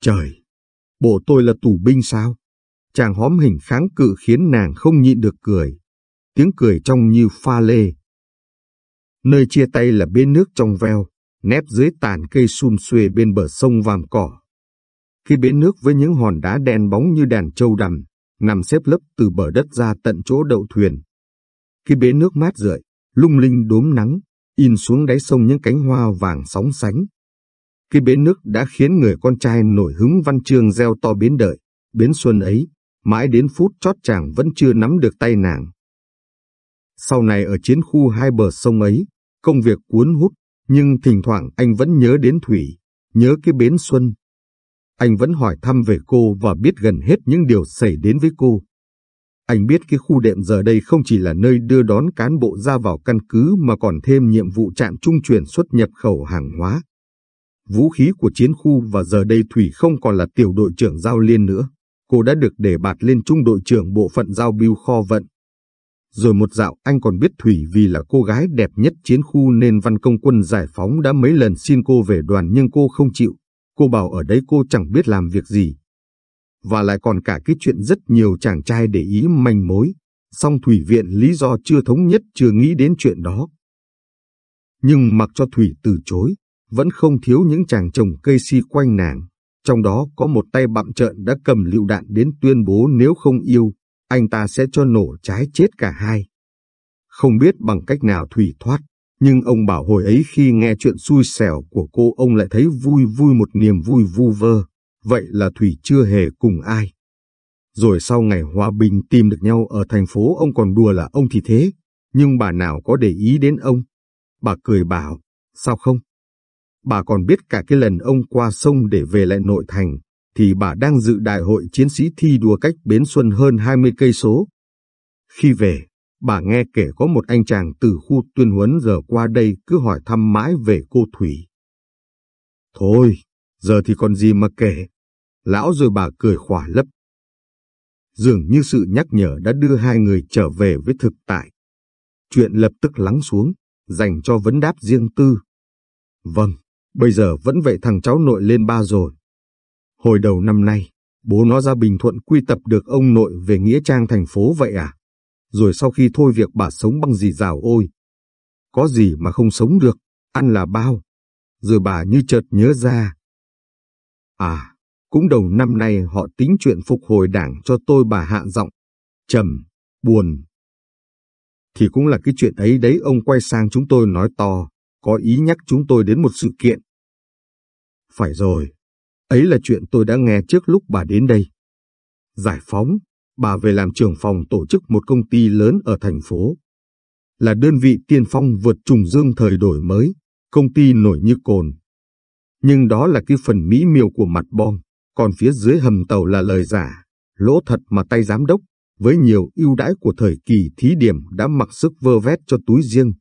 Speaker 1: Trời, bộ tôi là tù binh sao? Chàng hóm hình kháng cự khiến nàng không nhịn được cười. Tiếng cười trong như pha lê. Nơi chia tay là bên nước trong veo, nép dưới tàn cây sum xuê bên bờ sông vàm cỏ. Khi bến nước với những hòn đá đen bóng như đàn trâu đầm, nằm xếp lớp từ bờ đất ra tận chỗ đậu thuyền. Khi bến nước mát rượi, lung linh đốm nắng, in xuống đáy sông những cánh hoa vàng sóng sánh cái bến nước đã khiến người con trai nổi hứng văn chương gieo to biến đợi, bến xuân ấy, mãi đến phút chót chàng vẫn chưa nắm được tay nàng. Sau này ở chiến khu hai bờ sông ấy, công việc cuốn hút, nhưng thỉnh thoảng anh vẫn nhớ đến Thủy, nhớ cái bến xuân. Anh vẫn hỏi thăm về cô và biết gần hết những điều xảy đến với cô. Anh biết cái khu đệm giờ đây không chỉ là nơi đưa đón cán bộ ra vào căn cứ mà còn thêm nhiệm vụ trạm trung chuyển xuất nhập khẩu hàng hóa. Vũ khí của chiến khu và giờ đây Thủy không còn là tiểu đội trưởng giao liên nữa. Cô đã được đề bạt lên trung đội trưởng bộ phận giao biêu kho vận. Rồi một dạo anh còn biết Thủy vì là cô gái đẹp nhất chiến khu nên văn công quân giải phóng đã mấy lần xin cô về đoàn nhưng cô không chịu. Cô bảo ở đấy cô chẳng biết làm việc gì. Và lại còn cả cái chuyện rất nhiều chàng trai để ý manh mối. Song Thủy Viện lý do chưa thống nhất chưa nghĩ đến chuyện đó. Nhưng mặc cho Thủy từ chối, vẫn không thiếu những chàng trồng cây si quanh nàng. Trong đó có một tay bặm trợn đã cầm lựu đạn đến tuyên bố nếu không yêu, anh ta sẽ cho nổ trái chết cả hai. Không biết bằng cách nào Thủy thoát, nhưng ông bảo hồi ấy khi nghe chuyện xui xẻo của cô ông lại thấy vui vui một niềm vui vu vơ, vậy là Thủy chưa hề cùng ai. Rồi sau ngày hòa bình tìm được nhau ở thành phố ông còn đùa là ông thì thế, nhưng bà nào có để ý đến ông. Bà cười bảo, sao không? Bà còn biết cả cái lần ông qua sông để về lại nội thành, thì bà đang dự đại hội chiến sĩ thi đua cách Bến Xuân hơn 20 cây số. Khi về, bà nghe kể có một anh chàng từ khu tuyên huấn giờ qua đây cứ hỏi thăm mãi về cô Thủy. Thôi, giờ thì còn gì mà kể. Lão rồi bà cười khỏa lấp. Dường như sự nhắc nhở đã đưa hai người trở về với thực tại. Chuyện lập tức lắng xuống, dành cho vấn đáp riêng tư. Vâng, bây giờ vẫn vậy thằng cháu nội lên ba rồi. Hồi đầu năm nay, bố nó ra Bình Thuận quy tập được ông nội về Nghĩa Trang thành phố vậy à? Rồi sau khi thôi việc bà sống bằng gì rào ôi. Có gì mà không sống được, ăn là bao. Rồi bà như chợt nhớ ra. À, cũng đầu năm nay họ tính chuyện phục hồi đảng cho tôi bà hạ giọng. trầm, buồn. Thì cũng là cái chuyện ấy đấy ông quay sang chúng tôi nói to, có ý nhắc chúng tôi đến một sự kiện. Phải rồi, Ấy là chuyện tôi đã nghe trước lúc bà đến đây. Giải phóng, bà về làm trưởng phòng tổ chức một công ty lớn ở thành phố. Là đơn vị tiên phong vượt trùng dương thời đổi mới, công ty nổi như cồn. Nhưng đó là cái phần mỹ miều của mặt bom, còn phía dưới hầm tàu là lời giả, lỗ thật mà tay giám đốc, với nhiều ưu đãi của thời kỳ thí điểm đã mặc sức vơ vét cho túi riêng.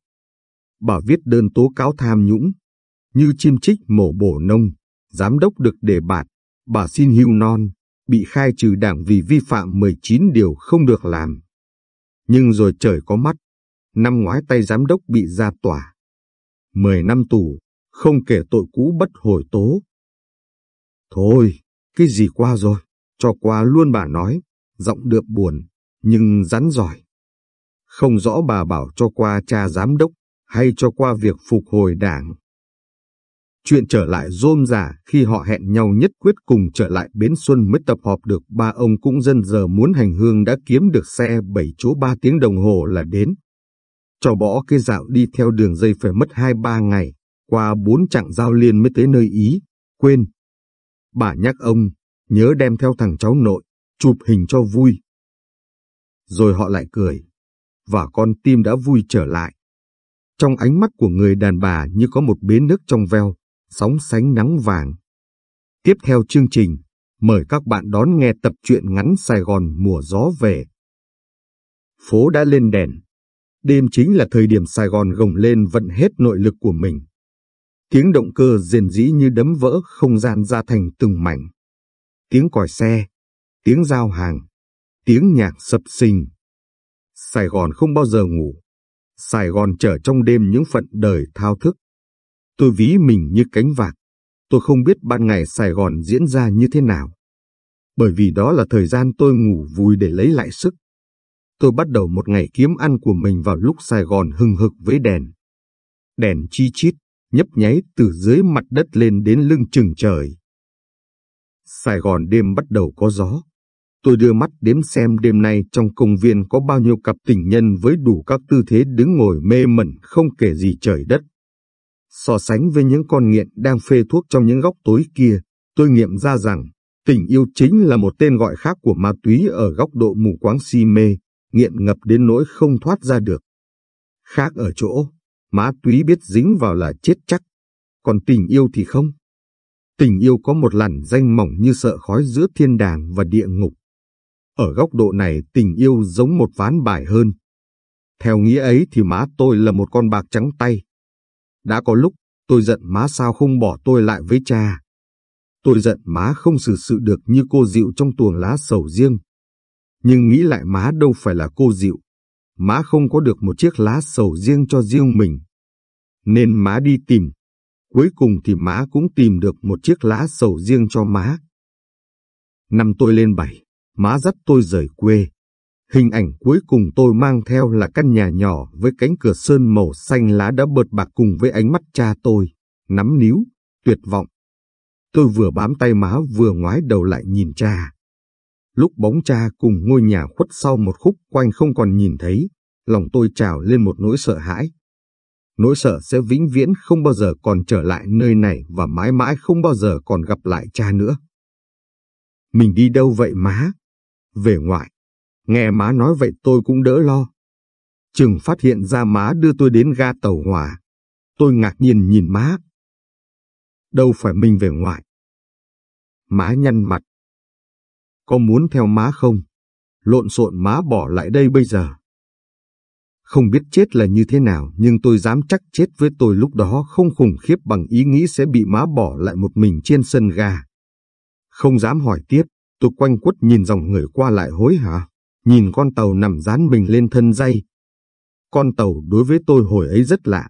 Speaker 1: Bà viết đơn tố cáo tham nhũng, như chim chích mổ bổ nông, giám đốc được đề bạt, bà xin hưu non, bị khai trừ đảng vì vi phạm 19 điều không được làm. Nhưng rồi trời có mắt, năm ngoái tay giám đốc bị ra tòa. 10 năm tù, không kể tội cũ bất hồi tố. Thôi, cái gì qua rồi, cho qua luôn bà nói, giọng đượm buồn, nhưng rắn giỏi. Không rõ bà bảo cho qua cha giám đốc hay cho qua việc phục hồi đảng. Chuyện trở lại rôm rả khi họ hẹn nhau nhất quyết cùng trở lại Bến Xuân mới tập họp được ba ông cũng dân giờ muốn hành hương đã kiếm được xe bảy chỗ ba tiếng đồng hồ là đến. Cho bỏ cái dạo đi theo đường dây phải mất hai ba ngày, qua bốn chặng giao liên mới tới nơi Ý, quên. Bà nhắc ông, nhớ đem theo thằng cháu nội, chụp hình cho vui. Rồi họ lại cười, và con tim đã vui trở lại. Trong ánh mắt của người đàn bà như có một bến nước trong veo, sóng sánh nắng vàng. Tiếp theo chương trình, mời các bạn đón nghe tập truyện ngắn Sài Gòn mùa gió về. Phố đã lên đèn. Đêm chính là thời điểm Sài Gòn gồng lên vận hết nội lực của mình. Tiếng động cơ rền rĩ như đấm vỡ không gian ra thành từng mảnh. Tiếng còi xe, tiếng giao hàng, tiếng nhạc sập sình. Sài Gòn không bao giờ ngủ. Sài Gòn chở trong đêm những phận đời thao thức. Tôi ví mình như cánh vạc. Tôi không biết ban ngày Sài Gòn diễn ra như thế nào. Bởi vì đó là thời gian tôi ngủ vui để lấy lại sức. Tôi bắt đầu một ngày kiếm ăn của mình vào lúc Sài Gòn hừng hực với đèn. Đèn chi chít, nhấp nháy từ dưới mặt đất lên đến lưng chừng trời. Sài Gòn đêm bắt đầu có gió. Tôi đưa mắt đếm xem đêm nay trong công viên có bao nhiêu cặp tình nhân với đủ các tư thế đứng ngồi mê mẩn không kể gì trời đất. So sánh với những con nghiện đang phê thuốc trong những góc tối kia, tôi nghiệm ra rằng tình yêu chính là một tên gọi khác của ma túy ở góc độ mù quáng si mê, nghiện ngập đến nỗi không thoát ra được. Khác ở chỗ, ma túy biết dính vào là chết chắc, còn tình yêu thì không. Tình yêu có một làn danh mỏng như sợ khói giữa thiên đàng và địa ngục. Ở góc độ này tình yêu giống một ván bài hơn. Theo nghĩa ấy thì má tôi là một con bạc trắng tay, đã có lúc, tôi giận má sao không bỏ tôi lại với cha. Tôi giận má không xử sự được như cô dịu trong tuồng lá sầu riêng. Nhưng nghĩ lại má đâu phải là cô dịu. Má không có được một chiếc lá sầu riêng cho riêng mình. Nên má đi tìm. Cuối cùng thì má cũng tìm được một chiếc lá sầu riêng cho má. Năm tôi lên bảy, má dắt tôi rời quê. Hình ảnh cuối cùng tôi mang theo là căn nhà nhỏ với cánh cửa sơn màu xanh lá đã bợt bạc cùng với ánh mắt cha tôi, nắm níu, tuyệt vọng. Tôi vừa bám tay má vừa ngoái đầu lại nhìn cha. Lúc bóng cha cùng ngôi nhà khuất sau một khúc quanh không còn nhìn thấy, lòng tôi trào lên một nỗi sợ hãi. Nỗi sợ sẽ vĩnh viễn không bao giờ còn trở lại nơi này và mãi mãi không bao giờ còn gặp lại cha nữa. Mình đi đâu vậy má? Về ngoại. Nghe má nói vậy tôi cũng đỡ lo. Chừng phát hiện ra má đưa tôi đến ga tàu hỏa. Tôi ngạc nhiên nhìn má. Đâu phải mình về ngoại. Má nhăn mặt. Có muốn theo má không? Lộn xộn má bỏ lại đây bây giờ. Không biết chết là như thế nào nhưng tôi dám chắc chết với tôi lúc đó không khủng khiếp bằng ý nghĩ sẽ bị má bỏ lại một mình trên sân ga. Không dám hỏi tiếp, tôi quanh quất nhìn dòng người qua lại hối hả nhìn con tàu nằm dán mình lên thân dây. Con tàu đối với tôi hồi ấy rất lạ.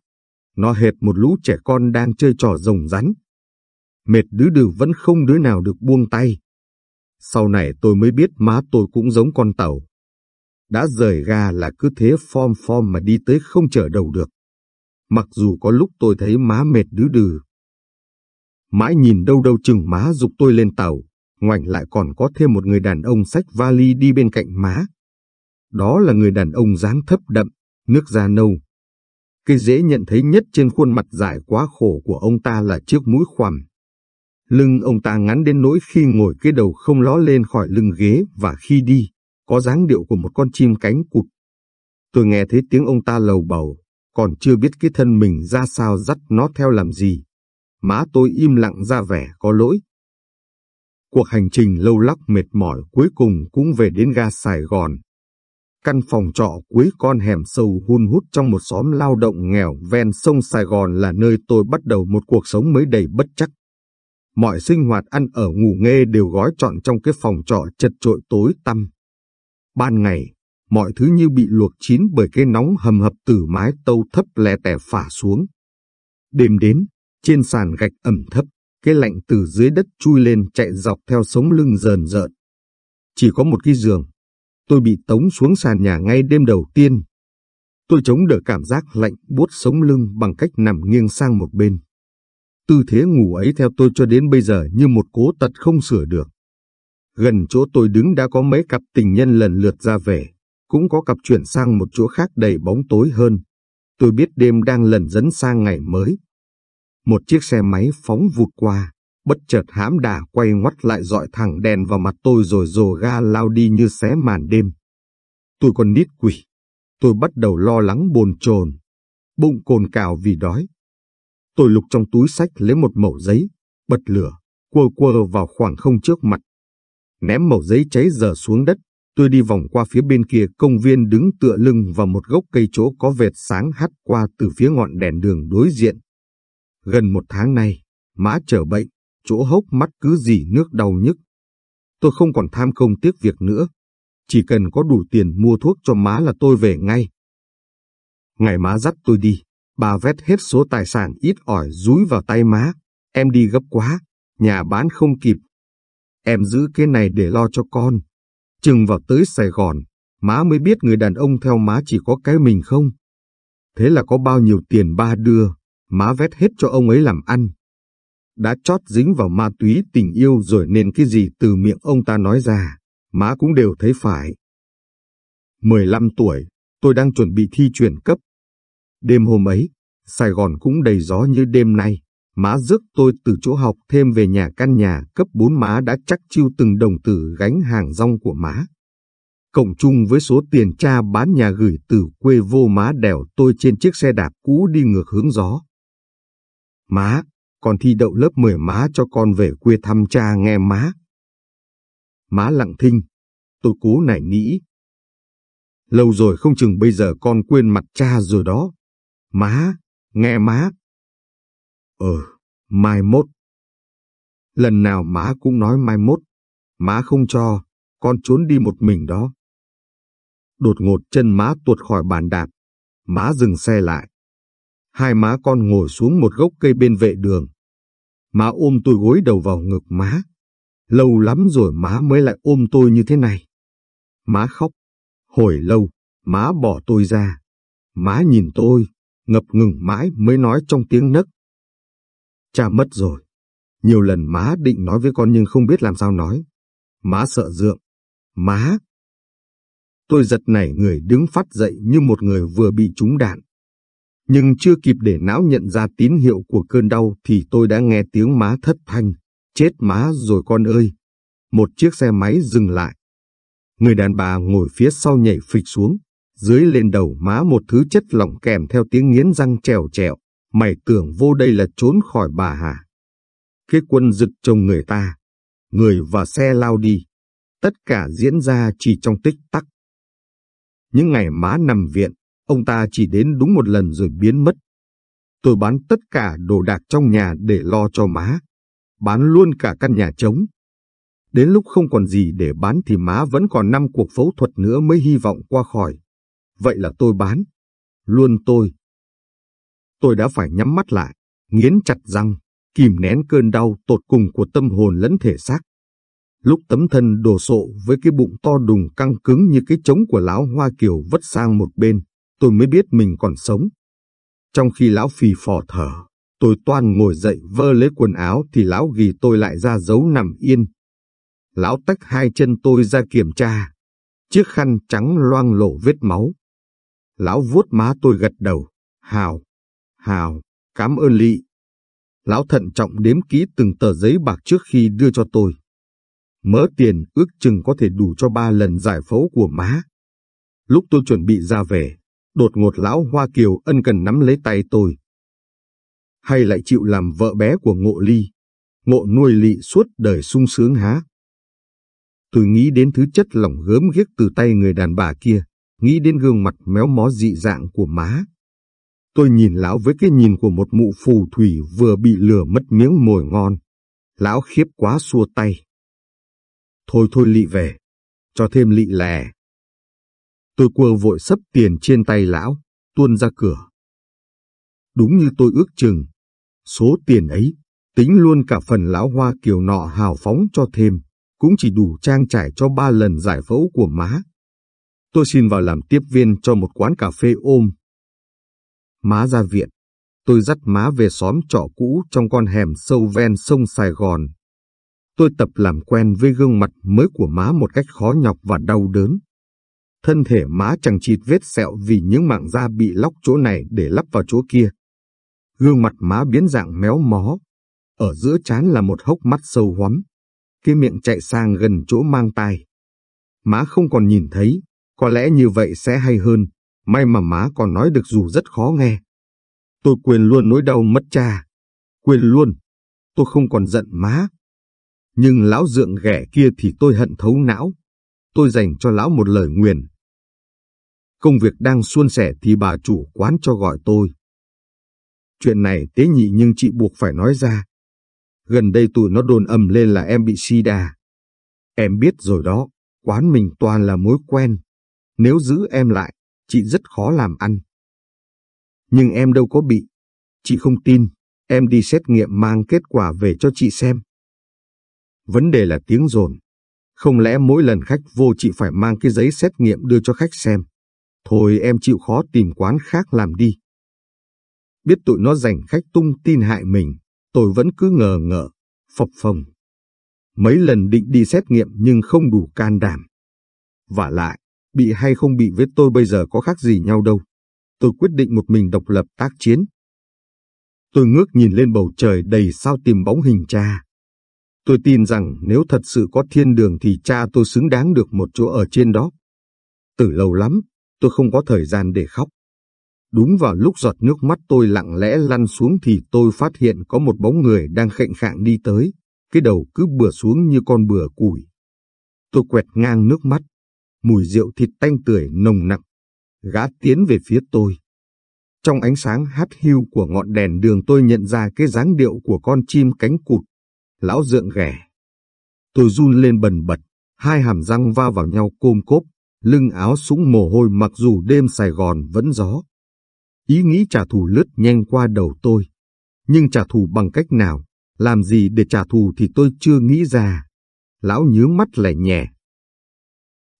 Speaker 1: Nó hệt một lũ trẻ con đang chơi trò rồng rắn. Mệt đứa đừ vẫn không đứa nào được buông tay. Sau này tôi mới biết má tôi cũng giống con tàu. Đã rời ga là cứ thế form form mà đi tới không chở đầu được. Mặc dù có lúc tôi thấy má mệt đứa đừ. Mãi nhìn đâu đâu chừng má dục tôi lên tàu, ngoảnh lại còn có thêm một người đàn ông xách vali đi bên cạnh má. Đó là người đàn ông dáng thấp đậm, nước da nâu. Cái dễ nhận thấy nhất trên khuôn mặt dài quá khổ của ông ta là chiếc mũi khoằm. Lưng ông ta ngắn đến nỗi khi ngồi cái đầu không ló lên khỏi lưng ghế và khi đi, có dáng điệu của một con chim cánh cụt. Tôi nghe thấy tiếng ông ta lầu bầu, còn chưa biết cái thân mình ra sao dắt nó theo làm gì. Má tôi im lặng ra vẻ có lỗi. Cuộc hành trình lâu lắc mệt mỏi cuối cùng cũng về đến ga Sài Gòn. Căn phòng trọ cuối con hẻm sâu hun hút trong một xóm lao động nghèo ven sông Sài Gòn là nơi tôi bắt đầu một cuộc sống mới đầy bất chắc. Mọi sinh hoạt ăn ở ngủ nghê đều gói trọn trong cái phòng trọ chật trội tối tăm. Ban ngày, mọi thứ như bị luộc chín bởi cái nóng hầm hập từ mái tâu thấp lè tẻ phả xuống. Đêm đến, trên sàn gạch ẩm thấp, cái lạnh từ dưới đất chui lên chạy dọc theo sống lưng rờn rợn. Chỉ có một cái giường. Tôi bị tống xuống sàn nhà ngay đêm đầu tiên. Tôi chống đỡ cảm giác lạnh buốt sống lưng bằng cách nằm nghiêng sang một bên. Tư thế ngủ ấy theo tôi cho đến bây giờ như một cố tật không sửa được. Gần chỗ tôi đứng đã có mấy cặp tình nhân lần lượt ra về, cũng có cặp chuyển sang một chỗ khác đầy bóng tối hơn. Tôi biết đêm đang lần dẫn sang ngày mới. Một chiếc xe máy phóng vụt qua, bất chợt hãm đà quay ngoắt lại dọi thẳng đèn vào mặt tôi rồi rồ ga lao đi như xé màn đêm. Tôi còn nít quỷ. Tôi bắt đầu lo lắng bồn chồn, bụng cồn cào vì đói. Tôi lục trong túi sách lấy một mẩu giấy, bật lửa, quơ quơ vào khoảng không trước mặt. Ném mẩu giấy cháy dở xuống đất, tôi đi vòng qua phía bên kia công viên đứng tựa lưng vào một gốc cây chỗ có vệt sáng hắt qua từ phía ngọn đèn đường đối diện. Gần một tháng nay, má trở bệnh, chỗ hốc mắt cứ dì nước đau nhức. Tôi không còn tham công tiếc việc nữa. Chỉ cần có đủ tiền mua thuốc cho má là tôi về ngay. Ngày má dắt tôi đi, bà vét hết số tài sản ít ỏi rúi vào tay má. Em đi gấp quá, nhà bán không kịp. Em giữ cái này để lo cho con. Chừng vào tới Sài Gòn, má mới biết người đàn ông theo má chỉ có cái mình không. Thế là có bao nhiêu tiền ba đưa, má vét hết cho ông ấy làm ăn. Đã chót dính vào ma túy tình yêu rồi nên cái gì từ miệng ông ta nói ra, má cũng đều thấy phải. 15 tuổi, tôi đang chuẩn bị thi chuyển cấp. Đêm hôm ấy, Sài Gòn cũng đầy gió như đêm nay. Má rước tôi từ chỗ học thêm về nhà căn nhà cấp 4 má đã chắc chiêu từng đồng tử gánh hàng rong của má. Cộng chung với số tiền cha bán nhà gửi từ quê vô má đèo tôi trên chiếc xe đạp cũ đi ngược hướng gió. Má, con thi đậu lớp 10 má cho con về quê thăm cha nghe má. Má lặng thinh, tôi cố nảy nghĩ, Lâu rồi không chừng bây giờ con quên mặt cha rồi đó. Má, nghe má. Ờ, mai mốt. Lần nào má cũng nói mai mốt. Má không cho, con trốn đi một mình đó. Đột ngột chân má tuột khỏi bàn đạp. Má dừng xe lại. Hai má con ngồi xuống một gốc cây bên vệ đường. Má ôm tôi gối đầu vào ngực má. Lâu lắm rồi má mới lại ôm tôi như thế này. Má khóc. Hồi lâu, má bỏ tôi ra. Má nhìn tôi, ngập ngừng mãi mới nói trong tiếng nấc. Cha mất rồi. Nhiều lần má định nói với con nhưng không biết làm sao nói. Má sợ dượng. Má. Tôi giật nảy người đứng phát dậy như một người vừa bị trúng đạn. Nhưng chưa kịp để não nhận ra tín hiệu của cơn đau thì tôi đã nghe tiếng má thất thanh. Chết má rồi con ơi! Một chiếc xe máy dừng lại. Người đàn bà ngồi phía sau nhảy phịch xuống, dưới lên đầu má một thứ chất lỏng kèm theo tiếng nghiến răng trèo trèo. Mày tưởng vô đây là trốn khỏi bà hả? Cái quân giựt chồng người ta, người và xe lao đi. Tất cả diễn ra chỉ trong tích tắc. Những ngày má nằm viện, ông ta chỉ đến đúng một lần rồi biến mất. Tôi bán tất cả đồ đạc trong nhà để lo cho má. Bán luôn cả căn nhà trống. Đến lúc không còn gì để bán thì má vẫn còn năm cuộc phẫu thuật nữa mới hy vọng qua khỏi. Vậy là tôi bán. Luôn tôi. Tôi đã phải nhắm mắt lại, nghiến chặt răng, kìm nén cơn đau tột cùng của tâm hồn lẫn thể xác. Lúc tấm thân đồ sộ với cái bụng to đùng căng cứng như cái trống của lão Hoa Kiều vất sang một bên, tôi mới biết mình còn sống. Trong khi lão phì phò thở, tôi toan ngồi dậy vơ lấy quần áo thì lão ghi tôi lại ra giấu nằm yên. Lão tách hai chân tôi ra kiểm tra. Chiếc khăn trắng loang lổ vết máu. Lão vuốt má tôi gật đầu. Hào, hào, cảm ơn lị. Lão thận trọng đếm kỹ từng tờ giấy bạc trước khi đưa cho tôi. Mớ tiền ước chừng có thể đủ cho ba lần giải phẫu của má. Lúc tôi chuẩn bị ra về, đột ngột lão Hoa Kiều ân cần nắm lấy tay tôi. Hay lại chịu làm vợ bé của ngộ ly, ngộ nuôi lị suốt đời sung sướng há. Tôi nghĩ đến thứ chất lỏng gớm ghiếc từ tay người đàn bà kia, nghĩ đến gương mặt méo mó dị dạng của má. Tôi nhìn lão với cái nhìn của một mụ phù thủy vừa bị lừa mất miếng mồi ngon. Lão khiếp quá xua tay. Thôi thôi lị về, cho thêm lị lè. Tôi quơ vội sấp tiền trên tay lão, tuôn ra cửa. Đúng như tôi ước chừng, số tiền ấy, tính luôn cả phần lão hoa kiều nọ hào phóng cho thêm, cũng chỉ đủ trang trải cho ba lần giải phẫu của má. Tôi xin vào làm tiếp viên cho một quán cà phê ôm. Má ra viện, tôi dắt má về xóm trọ cũ trong con hẻm sâu ven sông Sài Gòn. Tôi tập làm quen với gương mặt mới của má một cách khó nhọc và đau đớn. Thân thể má chẳng chịt vết sẹo vì những mảng da bị lóc chỗ này để lắp vào chỗ kia. Gương mặt má biến dạng méo mó. Ở giữa trán là một hốc mắt sâu hoắm. Cái miệng chạy sang gần chỗ mang tai. Má không còn nhìn thấy, có lẽ như vậy sẽ hay hơn. May mà má còn nói được dù rất khó nghe. Tôi quên luôn nỗi đau mất cha. Quên luôn. Tôi không còn giận má. Nhưng lão dượng ghẻ kia thì tôi hận thấu não. Tôi dành cho lão một lời nguyền. Công việc đang suôn sẻ thì bà chủ quán cho gọi tôi. Chuyện này tế nhị nhưng chị buộc phải nói ra. Gần đây tụi nó đồn ầm lên là em bị sida. Em biết rồi đó, quán mình toàn là mối quen. Nếu giữ em lại, chị rất khó làm ăn. Nhưng em đâu có bị. Chị không tin, em đi xét nghiệm mang kết quả về cho chị xem. Vấn đề là tiếng rồn. Không lẽ mỗi lần khách vô chị phải mang cái giấy xét nghiệm đưa cho khách xem. Thôi em chịu khó tìm quán khác làm đi. Biết tụi nó giành khách tung tin hại mình, tôi vẫn cứ ngờ ngợ, phập phồng. Mấy lần định đi xét nghiệm nhưng không đủ can đảm. Và lại, bị hay không bị với tôi bây giờ có khác gì nhau đâu. Tôi quyết định một mình độc lập tác chiến. Tôi ngước nhìn lên bầu trời đầy sao tìm bóng hình cha. Tôi tin rằng nếu thật sự có thiên đường thì cha tôi xứng đáng được một chỗ ở trên đó. Từ lâu lắm, tôi không có thời gian để khóc. Đúng vào lúc giọt nước mắt tôi lặng lẽ lăn xuống thì tôi phát hiện có một bóng người đang khệnh khạng đi tới, cái đầu cứ bừa xuống như con bừa củi. Tôi quẹt ngang nước mắt, mùi rượu thịt tanh tưởi nồng nặc. Gã tiến về phía tôi. Trong ánh sáng hát hiu của ngọn đèn đường tôi nhận ra cái dáng điệu của con chim cánh cụt. Lão dượng ghẻ. Tôi run lên bần bật, hai hàm răng va vào nhau côm cốp, lưng áo súng mồ hôi mặc dù đêm Sài Gòn vẫn gió. Ý nghĩ trả thù lướt nhanh qua đầu tôi. Nhưng trả thù bằng cách nào, làm gì để trả thù thì tôi chưa nghĩ ra. Lão nhướng mắt lẻ nhẹ.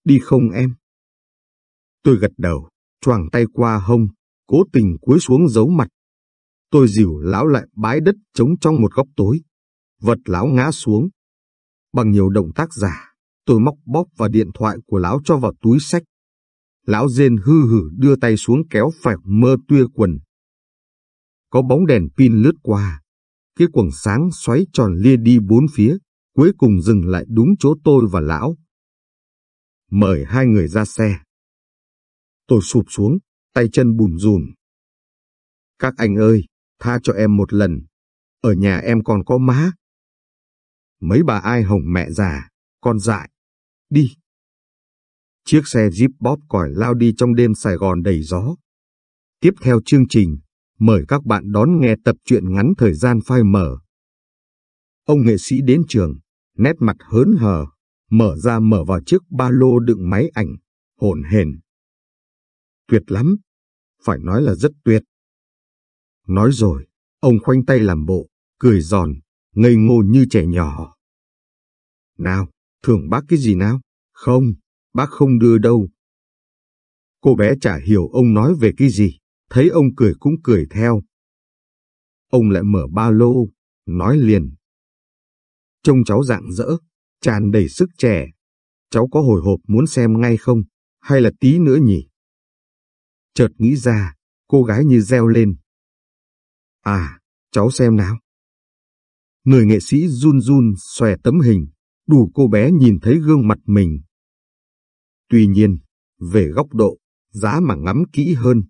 Speaker 1: Đi không em? Tôi gật đầu, choàng tay qua hông, cố tình cúi xuống giấu mặt. Tôi dìu lão lại bãi đất trống trong một góc tối. Vật lão ngã xuống. Bằng nhiều động tác giả, tôi móc bóp và điện thoại của lão cho vào túi sách. Lão rên hư hử đưa tay xuống kéo phẹt mơ tuya quần. Có bóng đèn pin lướt qua. Cái quần sáng xoáy tròn lia đi bốn phía, cuối cùng dừng lại đúng chỗ tôi và lão. Mời hai người ra xe. Tôi sụp xuống, tay chân bùn rùn. Các anh ơi, tha cho em một lần. Ở nhà em còn có má. Mấy bà ai hồng mẹ già, con dại. Đi. Chiếc xe Jeep bóp còi lao đi trong đêm Sài Gòn đầy gió. Tiếp theo chương trình, mời các bạn đón nghe tập truyện ngắn thời gian phai mở. Ông nghệ sĩ đến trường, nét mặt hớn hở, mở ra mở vào chiếc ba lô đựng máy ảnh, hồn hền. Tuyệt lắm, phải nói là rất tuyệt. Nói rồi, ông khoanh tay làm bộ, cười giòn, ngây ngô như trẻ nhỏ. Nào, thưởng bác cái gì nào? Không, bác không đưa đâu. Cô bé chả hiểu ông nói về cái gì, thấy ông cười cũng cười theo. Ông lại mở ba lô, nói liền. Trông cháu dạng dỡ, tràn đầy sức trẻ. Cháu có hồi hộp muốn xem ngay không, hay là tí nữa nhỉ? Chợt nghĩ ra, cô gái như reo lên. À, cháu xem nào. Người nghệ sĩ run run xòe tấm hình, đủ cô bé nhìn thấy gương mặt mình. Tuy nhiên, về góc độ, giá mà ngắm kỹ hơn.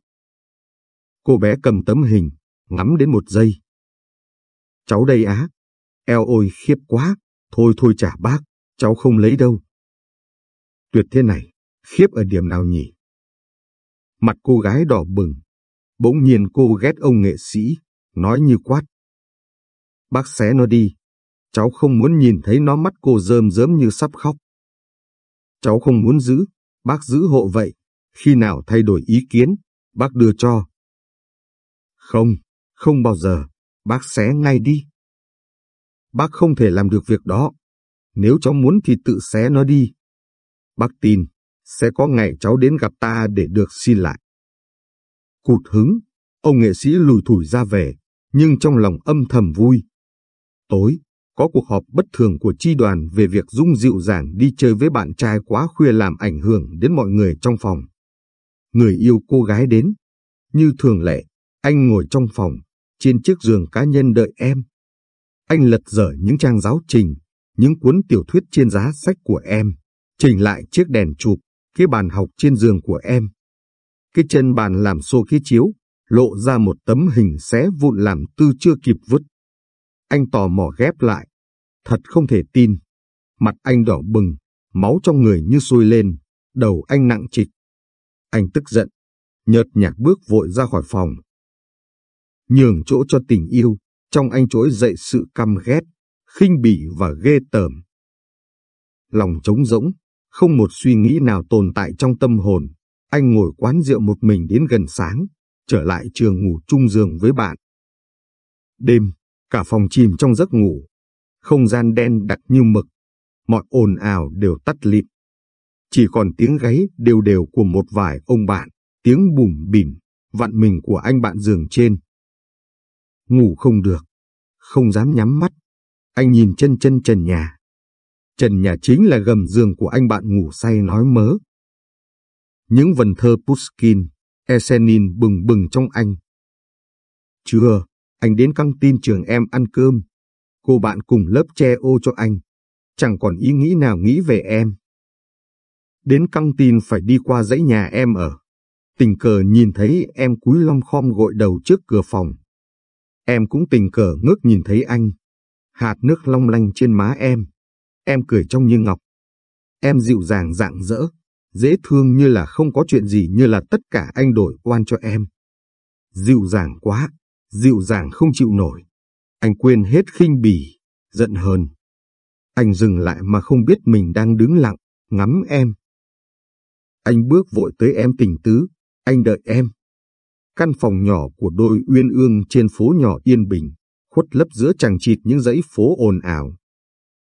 Speaker 1: Cô bé cầm tấm hình, ngắm đến một giây. Cháu đây á. Eo ôi khiếp quá, thôi thôi trả bác, cháu không lấy đâu. Tuyệt thế này, khiếp ở điểm nào nhỉ? Mặt cô gái đỏ bừng. Bỗng nhiên cô ghét ông nghệ sĩ, nói như quát. Bác xé nó đi. Cháu không muốn nhìn thấy nó mắt cô rơm rớm như sắp khóc. Cháu không muốn giữ, bác giữ hộ vậy. Khi nào thay đổi ý kiến, bác đưa cho. Không, không bao giờ, bác xé ngay đi. Bác không thể làm được việc đó. Nếu cháu muốn thì tự xé nó đi. Bác tin, sẽ có ngày cháu đến gặp ta để được xin lại. Cụt hứng, ông nghệ sĩ lùi thủi ra về, nhưng trong lòng âm thầm vui. Tối, có cuộc họp bất thường của chi đoàn về việc Dung dịu dàng đi chơi với bạn trai quá khuya làm ảnh hưởng đến mọi người trong phòng. Người yêu cô gái đến. Như thường lệ, anh ngồi trong phòng, trên chiếc giường cá nhân đợi em. Anh lật dở những trang giáo trình, những cuốn tiểu thuyết trên giá sách của em, chỉnh lại chiếc đèn chụp, cái bàn học trên giường của em. Cái chân bàn làm xô khí chiếu, lộ ra một tấm hình xé vụn làm tư chưa kịp vứt. Anh tò mò ghép lại. Thật không thể tin. Mặt anh đỏ bừng, máu trong người như sôi lên, đầu anh nặng trịch. Anh tức giận, nhợt nhạt bước vội ra khỏi phòng. Nhường chỗ cho tình yêu, trong anh trỗi dậy sự căm ghét, khinh bỉ và ghê tởm. Lòng trống rỗng, không một suy nghĩ nào tồn tại trong tâm hồn, anh ngồi quán rượu một mình đến gần sáng, trở lại trường ngủ chung giường với bạn. Đêm, cả phòng chìm trong giấc ngủ, không gian đen đặc như mực, mọi ồn ào đều tắt lịm. Chỉ còn tiếng gáy đều đều của một vài ông bạn, tiếng bùm bỉm, vặn mình của anh bạn giường trên. Ngủ không được, không dám nhắm mắt, anh nhìn chân chân trần nhà. Trần nhà chính là gầm giường của anh bạn ngủ say nói mớ. Những vần thơ Pushkin, Esenin bừng bừng trong anh. Trưa, anh đến căng tin trường em ăn cơm. Cô bạn cùng lớp che ô cho anh. Chẳng còn ý nghĩ nào nghĩ về em. Đến căng tin phải đi qua dãy nhà em ở. Tình cờ nhìn thấy em cúi lom khom gội đầu trước cửa phòng. Em cũng tình cờ ngước nhìn thấy anh. Hạt nước long lanh trên má em. Em cười trong như ngọc. Em dịu dàng dạng dỡ, dễ thương như là không có chuyện gì như là tất cả anh đổi oan cho em. Dịu dàng quá, dịu dàng không chịu nổi. Anh quên hết khinh bỉ, giận hờn. Anh dừng lại mà không biết mình đang đứng lặng, ngắm em. Anh bước vội tới em tình tứ, anh đợi em. Căn phòng nhỏ của đôi uyên ương trên phố nhỏ yên bình, khuất lấp giữa chằng chịt những dãy phố ồn ào.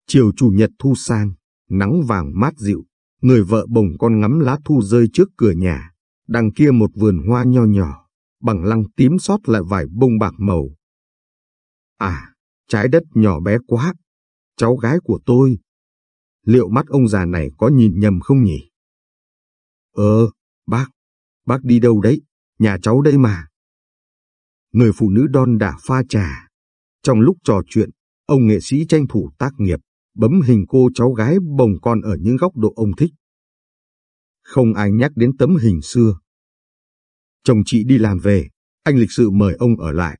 Speaker 1: Chiều chủ nhật thu sang, nắng vàng mát dịu, người vợ bồng con ngắm lá thu rơi trước cửa nhà, đằng kia một vườn hoa nho nhỏ, bằng lăng tím sót lại vài bông bạc màu. À, trái đất nhỏ bé quá, cháu gái của tôi. Liệu mắt ông già này có nhìn nhầm không nhỉ? Ờ, bác, bác đi đâu đấy? Nhà cháu đây mà. Người phụ nữ đon đả pha trà. Trong lúc trò chuyện, ông nghệ sĩ tranh thủ tác nghiệp, bấm hình cô cháu gái bồng con ở những góc độ ông thích. Không ai nhắc đến tấm hình xưa. Chồng chị đi làm về, anh lịch sự mời ông ở lại.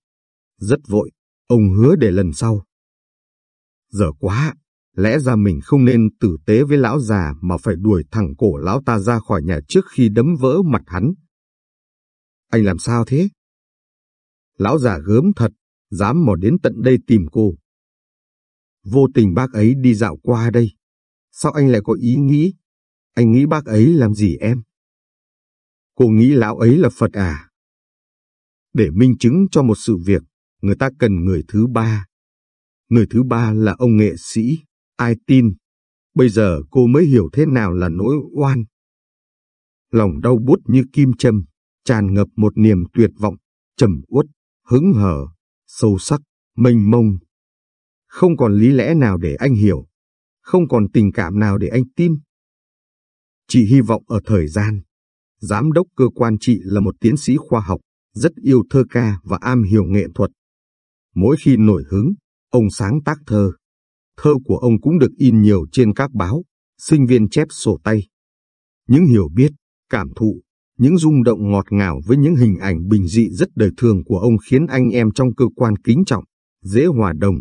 Speaker 1: Rất vội, ông hứa để lần sau. Giờ quá, lẽ ra mình không nên tử tế với lão già mà phải đuổi thẳng cổ lão ta ra khỏi nhà trước khi đấm vỡ mặt hắn. Anh làm sao thế? Lão già gớm thật, dám mò đến tận đây tìm cô. Vô tình bác ấy đi dạo qua đây. Sao anh lại có ý nghĩ? Anh nghĩ bác ấy làm gì em? Cô nghĩ lão ấy là Phật à? Để minh chứng cho một sự việc, người ta cần người thứ ba. Người thứ ba là ông nghệ sĩ, ai tin? Bây giờ cô mới hiểu thế nào là nỗi oan. Lòng đau bút như kim châm, tràn ngập một niềm tuyệt vọng, trầm uất, hứng hở, sâu sắc, mênh mông. Không còn lý lẽ nào để anh hiểu, không còn tình cảm nào để anh tin. chỉ hy vọng ở thời gian, giám đốc cơ quan trị là một tiến sĩ khoa học, rất yêu thơ ca và am hiểu nghệ thuật. Mỗi khi nổi hứng, ông sáng tác thơ. thơ của ông cũng được in nhiều trên các báo, sinh viên chép sổ tay. Những hiểu biết, cảm thụ, những rung động ngọt ngào với những hình ảnh bình dị rất đời thường của ông khiến anh em trong cơ quan kính trọng, dễ hòa đồng.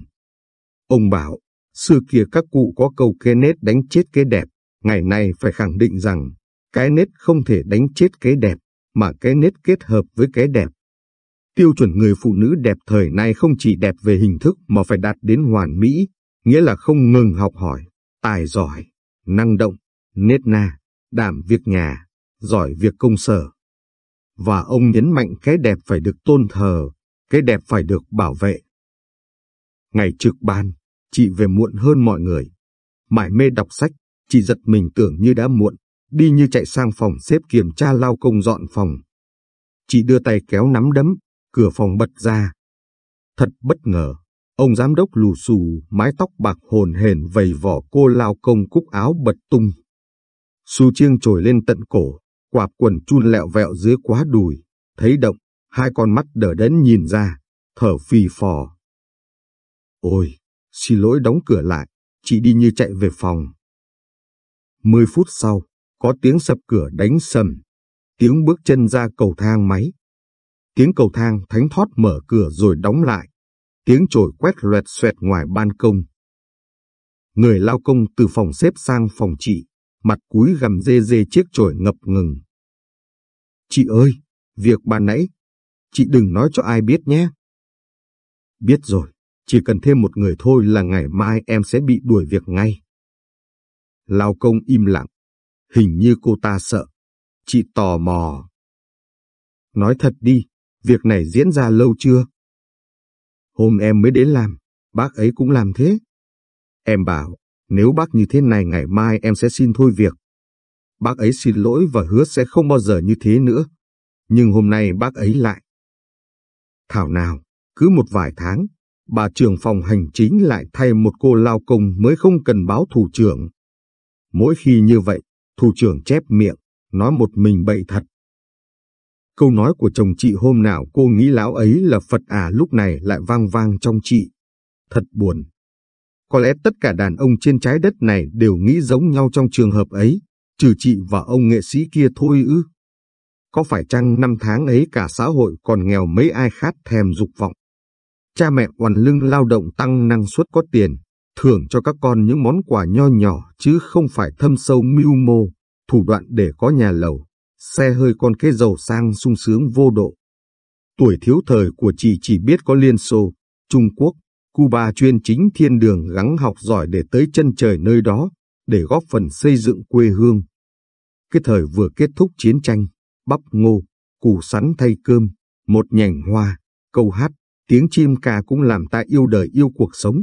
Speaker 1: Ông bảo, xưa kia các cụ có câu kế nết đánh chết kế đẹp, ngày nay phải khẳng định rằng, cái nết không thể đánh chết cái đẹp, mà cái nết kết hợp với cái đẹp. Tiêu chuẩn người phụ nữ đẹp thời nay không chỉ đẹp về hình thức mà phải đạt đến hoàn mỹ, nghĩa là không ngừng học hỏi, tài giỏi, năng động, nết na, đảm việc nhà, giỏi việc công sở. Và ông nhấn mạnh cái đẹp phải được tôn thờ, cái đẹp phải được bảo vệ. Ngày trực ban, chị về muộn hơn mọi người. Mải mê đọc sách, chị giật mình tưởng như đã muộn, đi như chạy sang phòng xếp kiểm tra lao công dọn phòng. Chị đưa tay kéo nắm đấm, cửa phòng bật ra. Thật bất ngờ, ông giám đốc lù xù, mái tóc bạc hồn hển vầy vỏ cô lao công cúc áo bật tung. Su chiêng trồi lên tận cổ, quạp quần chun lẹo vẹo dưới quá đùi, thấy động, hai con mắt đờ đẫn nhìn ra, thở phì phò. Ôi, xin lỗi đóng cửa lại, chị đi như chạy về phòng. Mười phút sau, có tiếng sập cửa đánh sầm, tiếng bước chân ra cầu thang máy. Tiếng cầu thang thánh thót mở cửa rồi đóng lại, tiếng chổi quét loẹt xoẹt ngoài ban công. Người lao công từ phòng xếp sang phòng chị, mặt cúi gầm dê dê chiếc chổi ngập ngừng. Chị ơi, việc bà nãy, chị đừng nói cho ai biết nhé. Biết rồi, chỉ cần thêm một người thôi là ngày mai em sẽ bị đuổi việc ngay. Lao công im lặng, hình như cô ta sợ. Chị tò mò. Nói thật đi, việc này diễn ra lâu chưa? Hôm em mới đến làm, bác ấy cũng làm thế. Em bảo, nếu bác như thế này ngày mai em sẽ xin thôi việc. Bác ấy xin lỗi và hứa sẽ không bao giờ như thế nữa. Nhưng hôm nay bác ấy lại. Thảo nào, cứ một vài tháng, bà trưởng phòng hành chính lại thay một cô lao công mới không cần báo thủ trưởng. Mỗi khi như vậy, thủ trưởng chép miệng, nói một mình bậy thật. Câu nói của chồng chị hôm nào cô nghĩ lão ấy là Phật à lúc này lại vang vang trong chị. Thật buồn. Có lẽ tất cả đàn ông trên trái đất này đều nghĩ giống nhau trong trường hợp ấy, trừ chị và ông nghệ sĩ kia thôi ư. Có phải chăng năm tháng ấy cả xã hội còn nghèo mấy ai khát thèm dục vọng? Cha mẹ hoàn lưng lao động tăng năng suất có tiền, thưởng cho các con những món quà nho nhỏ chứ không phải thâm sâu mưu mô, thủ đoạn để có nhà lầu, xe hơi con cái giàu sang sung sướng vô độ. Tuổi thiếu thời của chị chỉ biết có Liên Xô, Trung Quốc, Cuba chuyên chính thiên đường gắng học giỏi để tới chân trời nơi đó, để góp phần xây dựng quê hương. Cái thời vừa kết thúc chiến tranh, bắp ngô, củ sắn thay cơm, một nhành hoa, câu hát, tiếng chim ca cũng làm ta yêu đời yêu cuộc sống.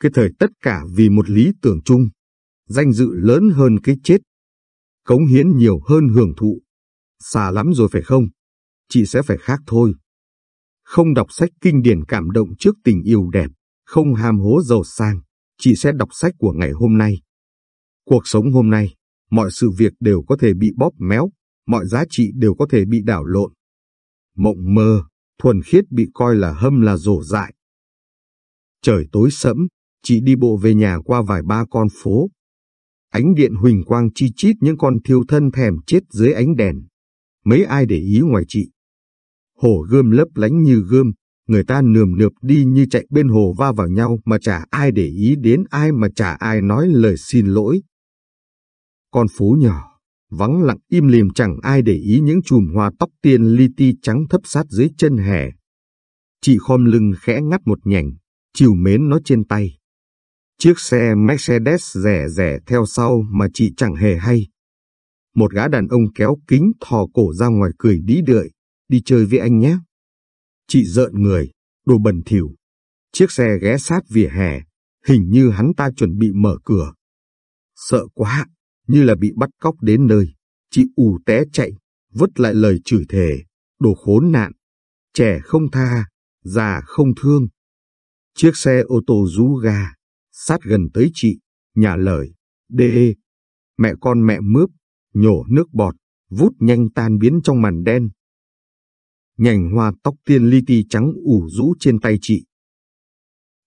Speaker 1: Cái thời tất cả vì một lý tưởng chung, danh dự lớn hơn cái chết, cống hiến nhiều hơn hưởng thụ. Xa lắm rồi phải không? Chị sẽ phải khác thôi. Không đọc sách kinh điển cảm động trước tình yêu đẹp, không ham hố giàu sang, chị sẽ đọc sách của ngày hôm nay. Cuộc sống hôm nay, mọi sự việc đều có thể bị bóp méo, mọi giá trị đều có thể bị đảo lộn. Mộng mơ, thuần khiết bị coi là hâm là rổ dại. Trời tối sẫm, chị đi bộ về nhà qua vài ba con phố. Ánh điện huỳnh quang chi chít những con thiêu thân thèm chết dưới ánh đèn. Mấy ai để ý ngoài chị. Hồ gươm lấp lánh như gươm, người ta nườm nượp đi như chạy bên hồ va vào nhau mà chả ai để ý đến ai mà chả ai nói lời xin lỗi. Con phố nhỏ, vắng lặng im lìm chẳng ai để ý những chùm hoa tóc tiên li ti trắng thấp sát dưới chân hè. Chị khom lưng khẽ ngắt một nhành, chiều mến nó trên tay. Chiếc xe Mercedes rẻ rẻ theo sau mà chị chẳng hề hay. Một gã đàn ông kéo kính thò cổ ra ngoài cười đĩ đợi, đi chơi với anh nhé. Chị giận người, đồ bẩn thỉu. Chiếc xe ghé sát vỉa hè, hình như hắn ta chuẩn bị mở cửa. Sợ quá, như là bị bắt cóc đến nơi. Chị ù té chạy, vứt lại lời chửi thề, đồ khốn nạn. Trẻ không tha, già không thương. Chiếc xe ô tô rú ga, sát gần tới chị, nhà lời, đê Mẹ con mẹ mướp, nhổ nước bọt, vút nhanh tan biến trong màn đen. Nhành hoa tóc tiên li ti trắng ủ rũ trên tay chị.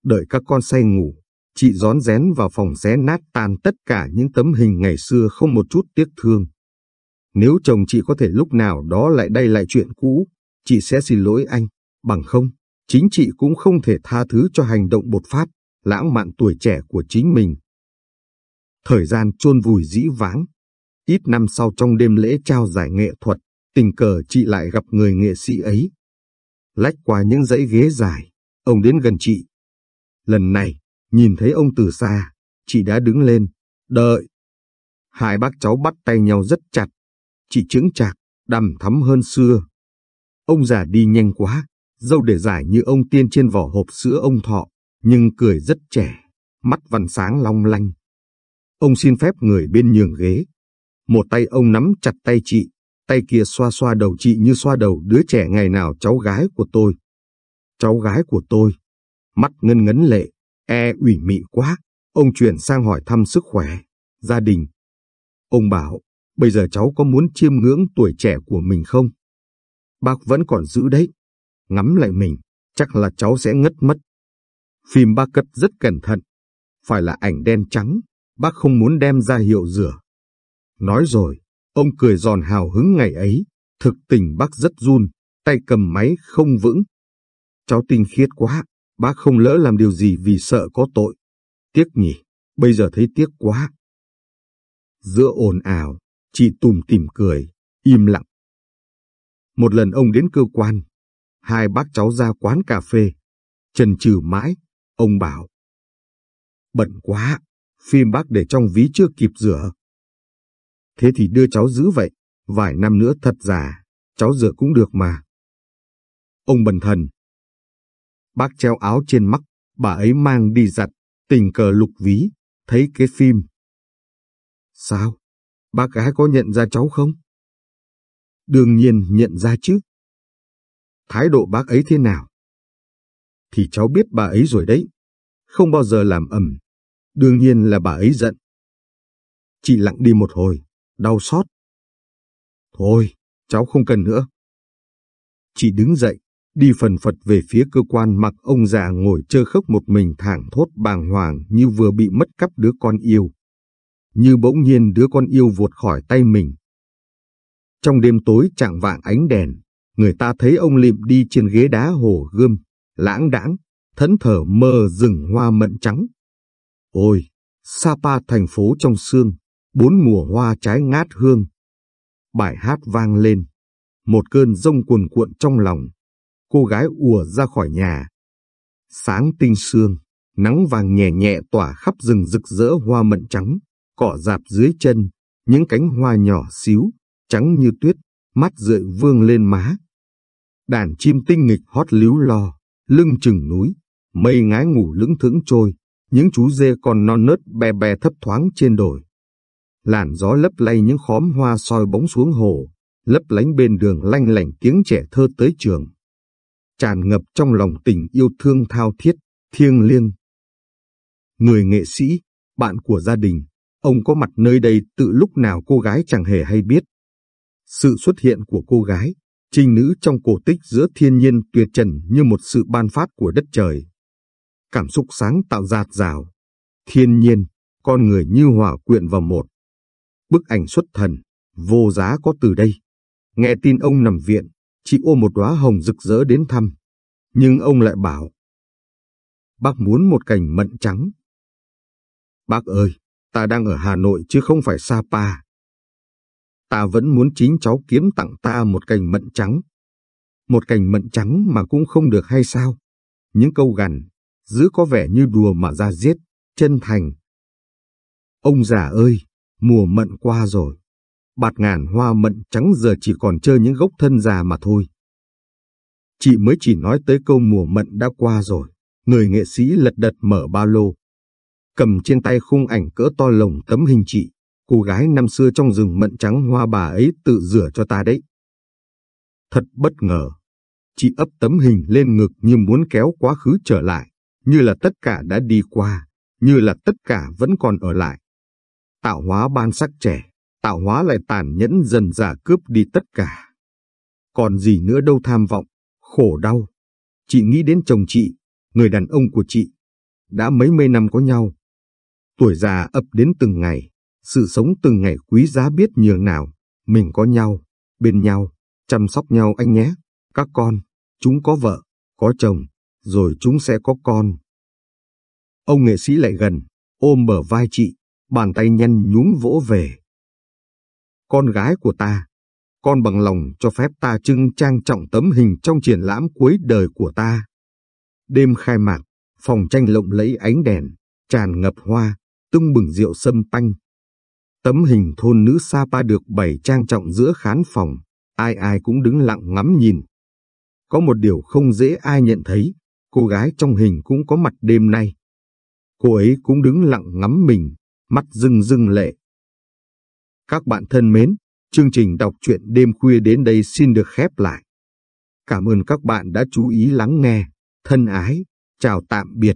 Speaker 1: Đợi các con say ngủ, Chị rón rén vào phòng xé nát tan tất cả những tấm hình ngày xưa không một chút tiếc thương. Nếu chồng chị có thể lúc nào đó lại đây lại chuyện cũ, chị sẽ xin lỗi anh, bằng không, chính chị cũng không thể tha thứ cho hành động bột phát, lãng mạn tuổi trẻ của chính mình. Thời gian chôn vùi dĩ vãng. Ít năm sau trong đêm lễ trao giải nghệ thuật, tình cờ chị lại gặp người nghệ sĩ ấy. Lách qua những dãy ghế dài, ông đến gần chị. Lần này, nhìn thấy ông từ xa, chị đã đứng lên, đợi. Hai bác cháu bắt tay nhau rất chặt, chị chứng chạc, đầm thắm hơn xưa. Ông già đi nhanh quá, dâu để giải như ông tiên trên vỏ hộp sữa ông thọ, nhưng cười rất trẻ, mắt văn sáng long lanh. Ông xin phép người bên nhường ghế. Một tay ông nắm chặt tay chị, tay kia xoa xoa đầu chị như xoa đầu đứa trẻ ngày nào cháu gái của tôi. Cháu gái của tôi, mắt ngân ngấn lệ, e ủy mị quá, ông chuyển sang hỏi thăm sức khỏe, gia đình. Ông bảo, bây giờ cháu có muốn chiêm ngưỡng tuổi trẻ của mình không? Bác vẫn còn giữ đấy. Ngắm lại mình, chắc là cháu sẽ ngất mất. Phim bác cất rất cẩn thận. Phải là ảnh đen trắng, bác không muốn đem ra hiệu rửa. Nói rồi, ông cười giòn hào hứng ngày ấy, thực tình bác rất run, tay cầm máy không vững. Cháu tinh khiết quá, bác không lỡ làm điều gì vì sợ có tội. Tiếc nhỉ, bây giờ thấy tiếc quá. Giữa ồn ào, chị tùm tìm cười, im lặng. Một lần ông đến cơ quan, hai bác cháu ra quán cà phê, trần trừ mãi, ông bảo. Bận quá, phim bác để trong ví chưa kịp rửa. Thế thì đưa cháu giữ vậy, vài năm nữa thật già, cháu rửa cũng được mà. Ông bần thần. Bác treo áo trên mắt, bà ấy mang đi giặt, tình cờ lục ví, thấy cái phim. Sao? Bác gái có nhận ra cháu không? Đương nhiên nhận ra chứ. Thái độ bác ấy thế nào? Thì cháu biết bà ấy rồi đấy. Không bao giờ làm ầm. Đương nhiên là bà ấy giận. Chị lặng đi một hồi, đau xót. Thôi, cháu không cần nữa. Chị đứng dậy, đi phần phật về phía cơ quan mặc ông già ngồi chơ khóc một mình thảng thốt bàng hoàng như vừa bị mất cắp đứa con yêu. Như bỗng nhiên đứa con yêu vụt khỏi tay mình. Trong đêm tối trạng vạng ánh đèn, người ta thấy ông lịm đi trên ghế đá hồ gươm, lãng đãng, thẫn thờ mơ rừng hoa mận trắng. Ôi, Sapa thành phố trong sương, bốn mùa hoa trái ngát hương. Bài hát vang lên, một cơn rông cuồn cuộn trong lòng, cô gái ùa ra khỏi nhà. Sáng tinh sương, nắng vàng nhẹ nhẹ tỏa khắp rừng rực rỡ hoa mận trắng, cỏ dạp dưới chân, những cánh hoa nhỏ xíu, trắng như tuyết, mắt rượi vương lên má. Đàn chim tinh nghịch hót líu lo, lưng chừng núi, mây ngái ngủ lững thững trôi, những chú dê còn non nớt bè bè thấp thoáng trên đồi. Làn gió lấp lay những khóm hoa soi bóng xuống hồ, lấp lánh bên đường lanh lảnh tiếng trẻ thơ tới trường. Tràn ngập trong lòng tình yêu thương thao thiết, thiêng liêng. Người nghệ sĩ, bạn của gia đình, ông có mặt nơi đây tự lúc nào cô gái chẳng hề hay biết. Sự xuất hiện của cô gái, trinh nữ trong cổ tích giữa thiên nhiên tuyệt trần như một sự ban phát của đất trời. Cảm xúc sáng tạo giạt rào, thiên nhiên, con người như hòa quyện vào một. Bức ảnh xuất thần, vô giá có từ đây. Nghe tin ông nằm viện, chị ôm một đóa hồng rực rỡ đến thăm. Nhưng ông lại bảo, bác muốn một cành mận trắng. Bác ơi, ta đang ở Hà Nội chứ không phải Sapa ta vẫn muốn chính cháu kiếm tặng ta một cành mận trắng. Một cành mận trắng mà cũng không được hay sao? Những câu gằn, giữ có vẻ như đùa mà ra giết, chân thành. Ông già ơi, mùa mận qua rồi. Bạt ngàn hoa mận trắng giờ chỉ còn chơi những gốc thân già mà thôi. Chị mới chỉ nói tới câu mùa mận đã qua rồi. Người nghệ sĩ lật đật mở ba lô. Cầm trên tay khung ảnh cỡ to lồng tấm hình chị cô gái năm xưa trong rừng mận trắng hoa bà ấy tự rửa cho ta đấy. Thật bất ngờ, chị ấp tấm hình lên ngực như muốn kéo quá khứ trở lại, như là tất cả đã đi qua, như là tất cả vẫn còn ở lại. Tạo hóa ban sắc trẻ, tạo hóa lại tàn nhẫn dần dà cướp đi tất cả. Còn gì nữa đâu tham vọng, khổ đau. Chị nghĩ đến chồng chị, người đàn ông của chị. đã mấy mươi năm có nhau. Tuổi già ập đến từng ngày, sự sống từng ngày quý giá biết nhường nào, mình có nhau, bên nhau, chăm sóc nhau anh nhé. Các con, chúng có vợ, có chồng, rồi chúng sẽ có con. Ông nghệ sĩ lại gần, ôm bờ vai chị, bàn tay nhăn nhúm vỗ về. Con gái của ta, con bằng lòng cho phép ta trưng trang trọng tấm hình trong triển lãm cuối đời của ta. Đêm khai mạc, phòng tranh lộng lẫy ánh đèn, tràn ngập hoa, tung bừng rượu sâm panh. Tấm hình thôn nữ Sapa được bày trang trọng giữa khán phòng, ai ai cũng đứng lặng ngắm nhìn. Có một điều không dễ ai nhận thấy, cô gái trong hình cũng có mặt đêm nay. Cô ấy cũng đứng lặng ngắm mình, mắt rưng rưng lệ. Các bạn thân mến, chương trình đọc truyện đêm khuya đến đây xin được khép lại. Cảm ơn các bạn đã chú ý lắng nghe. Thân ái, chào tạm biệt.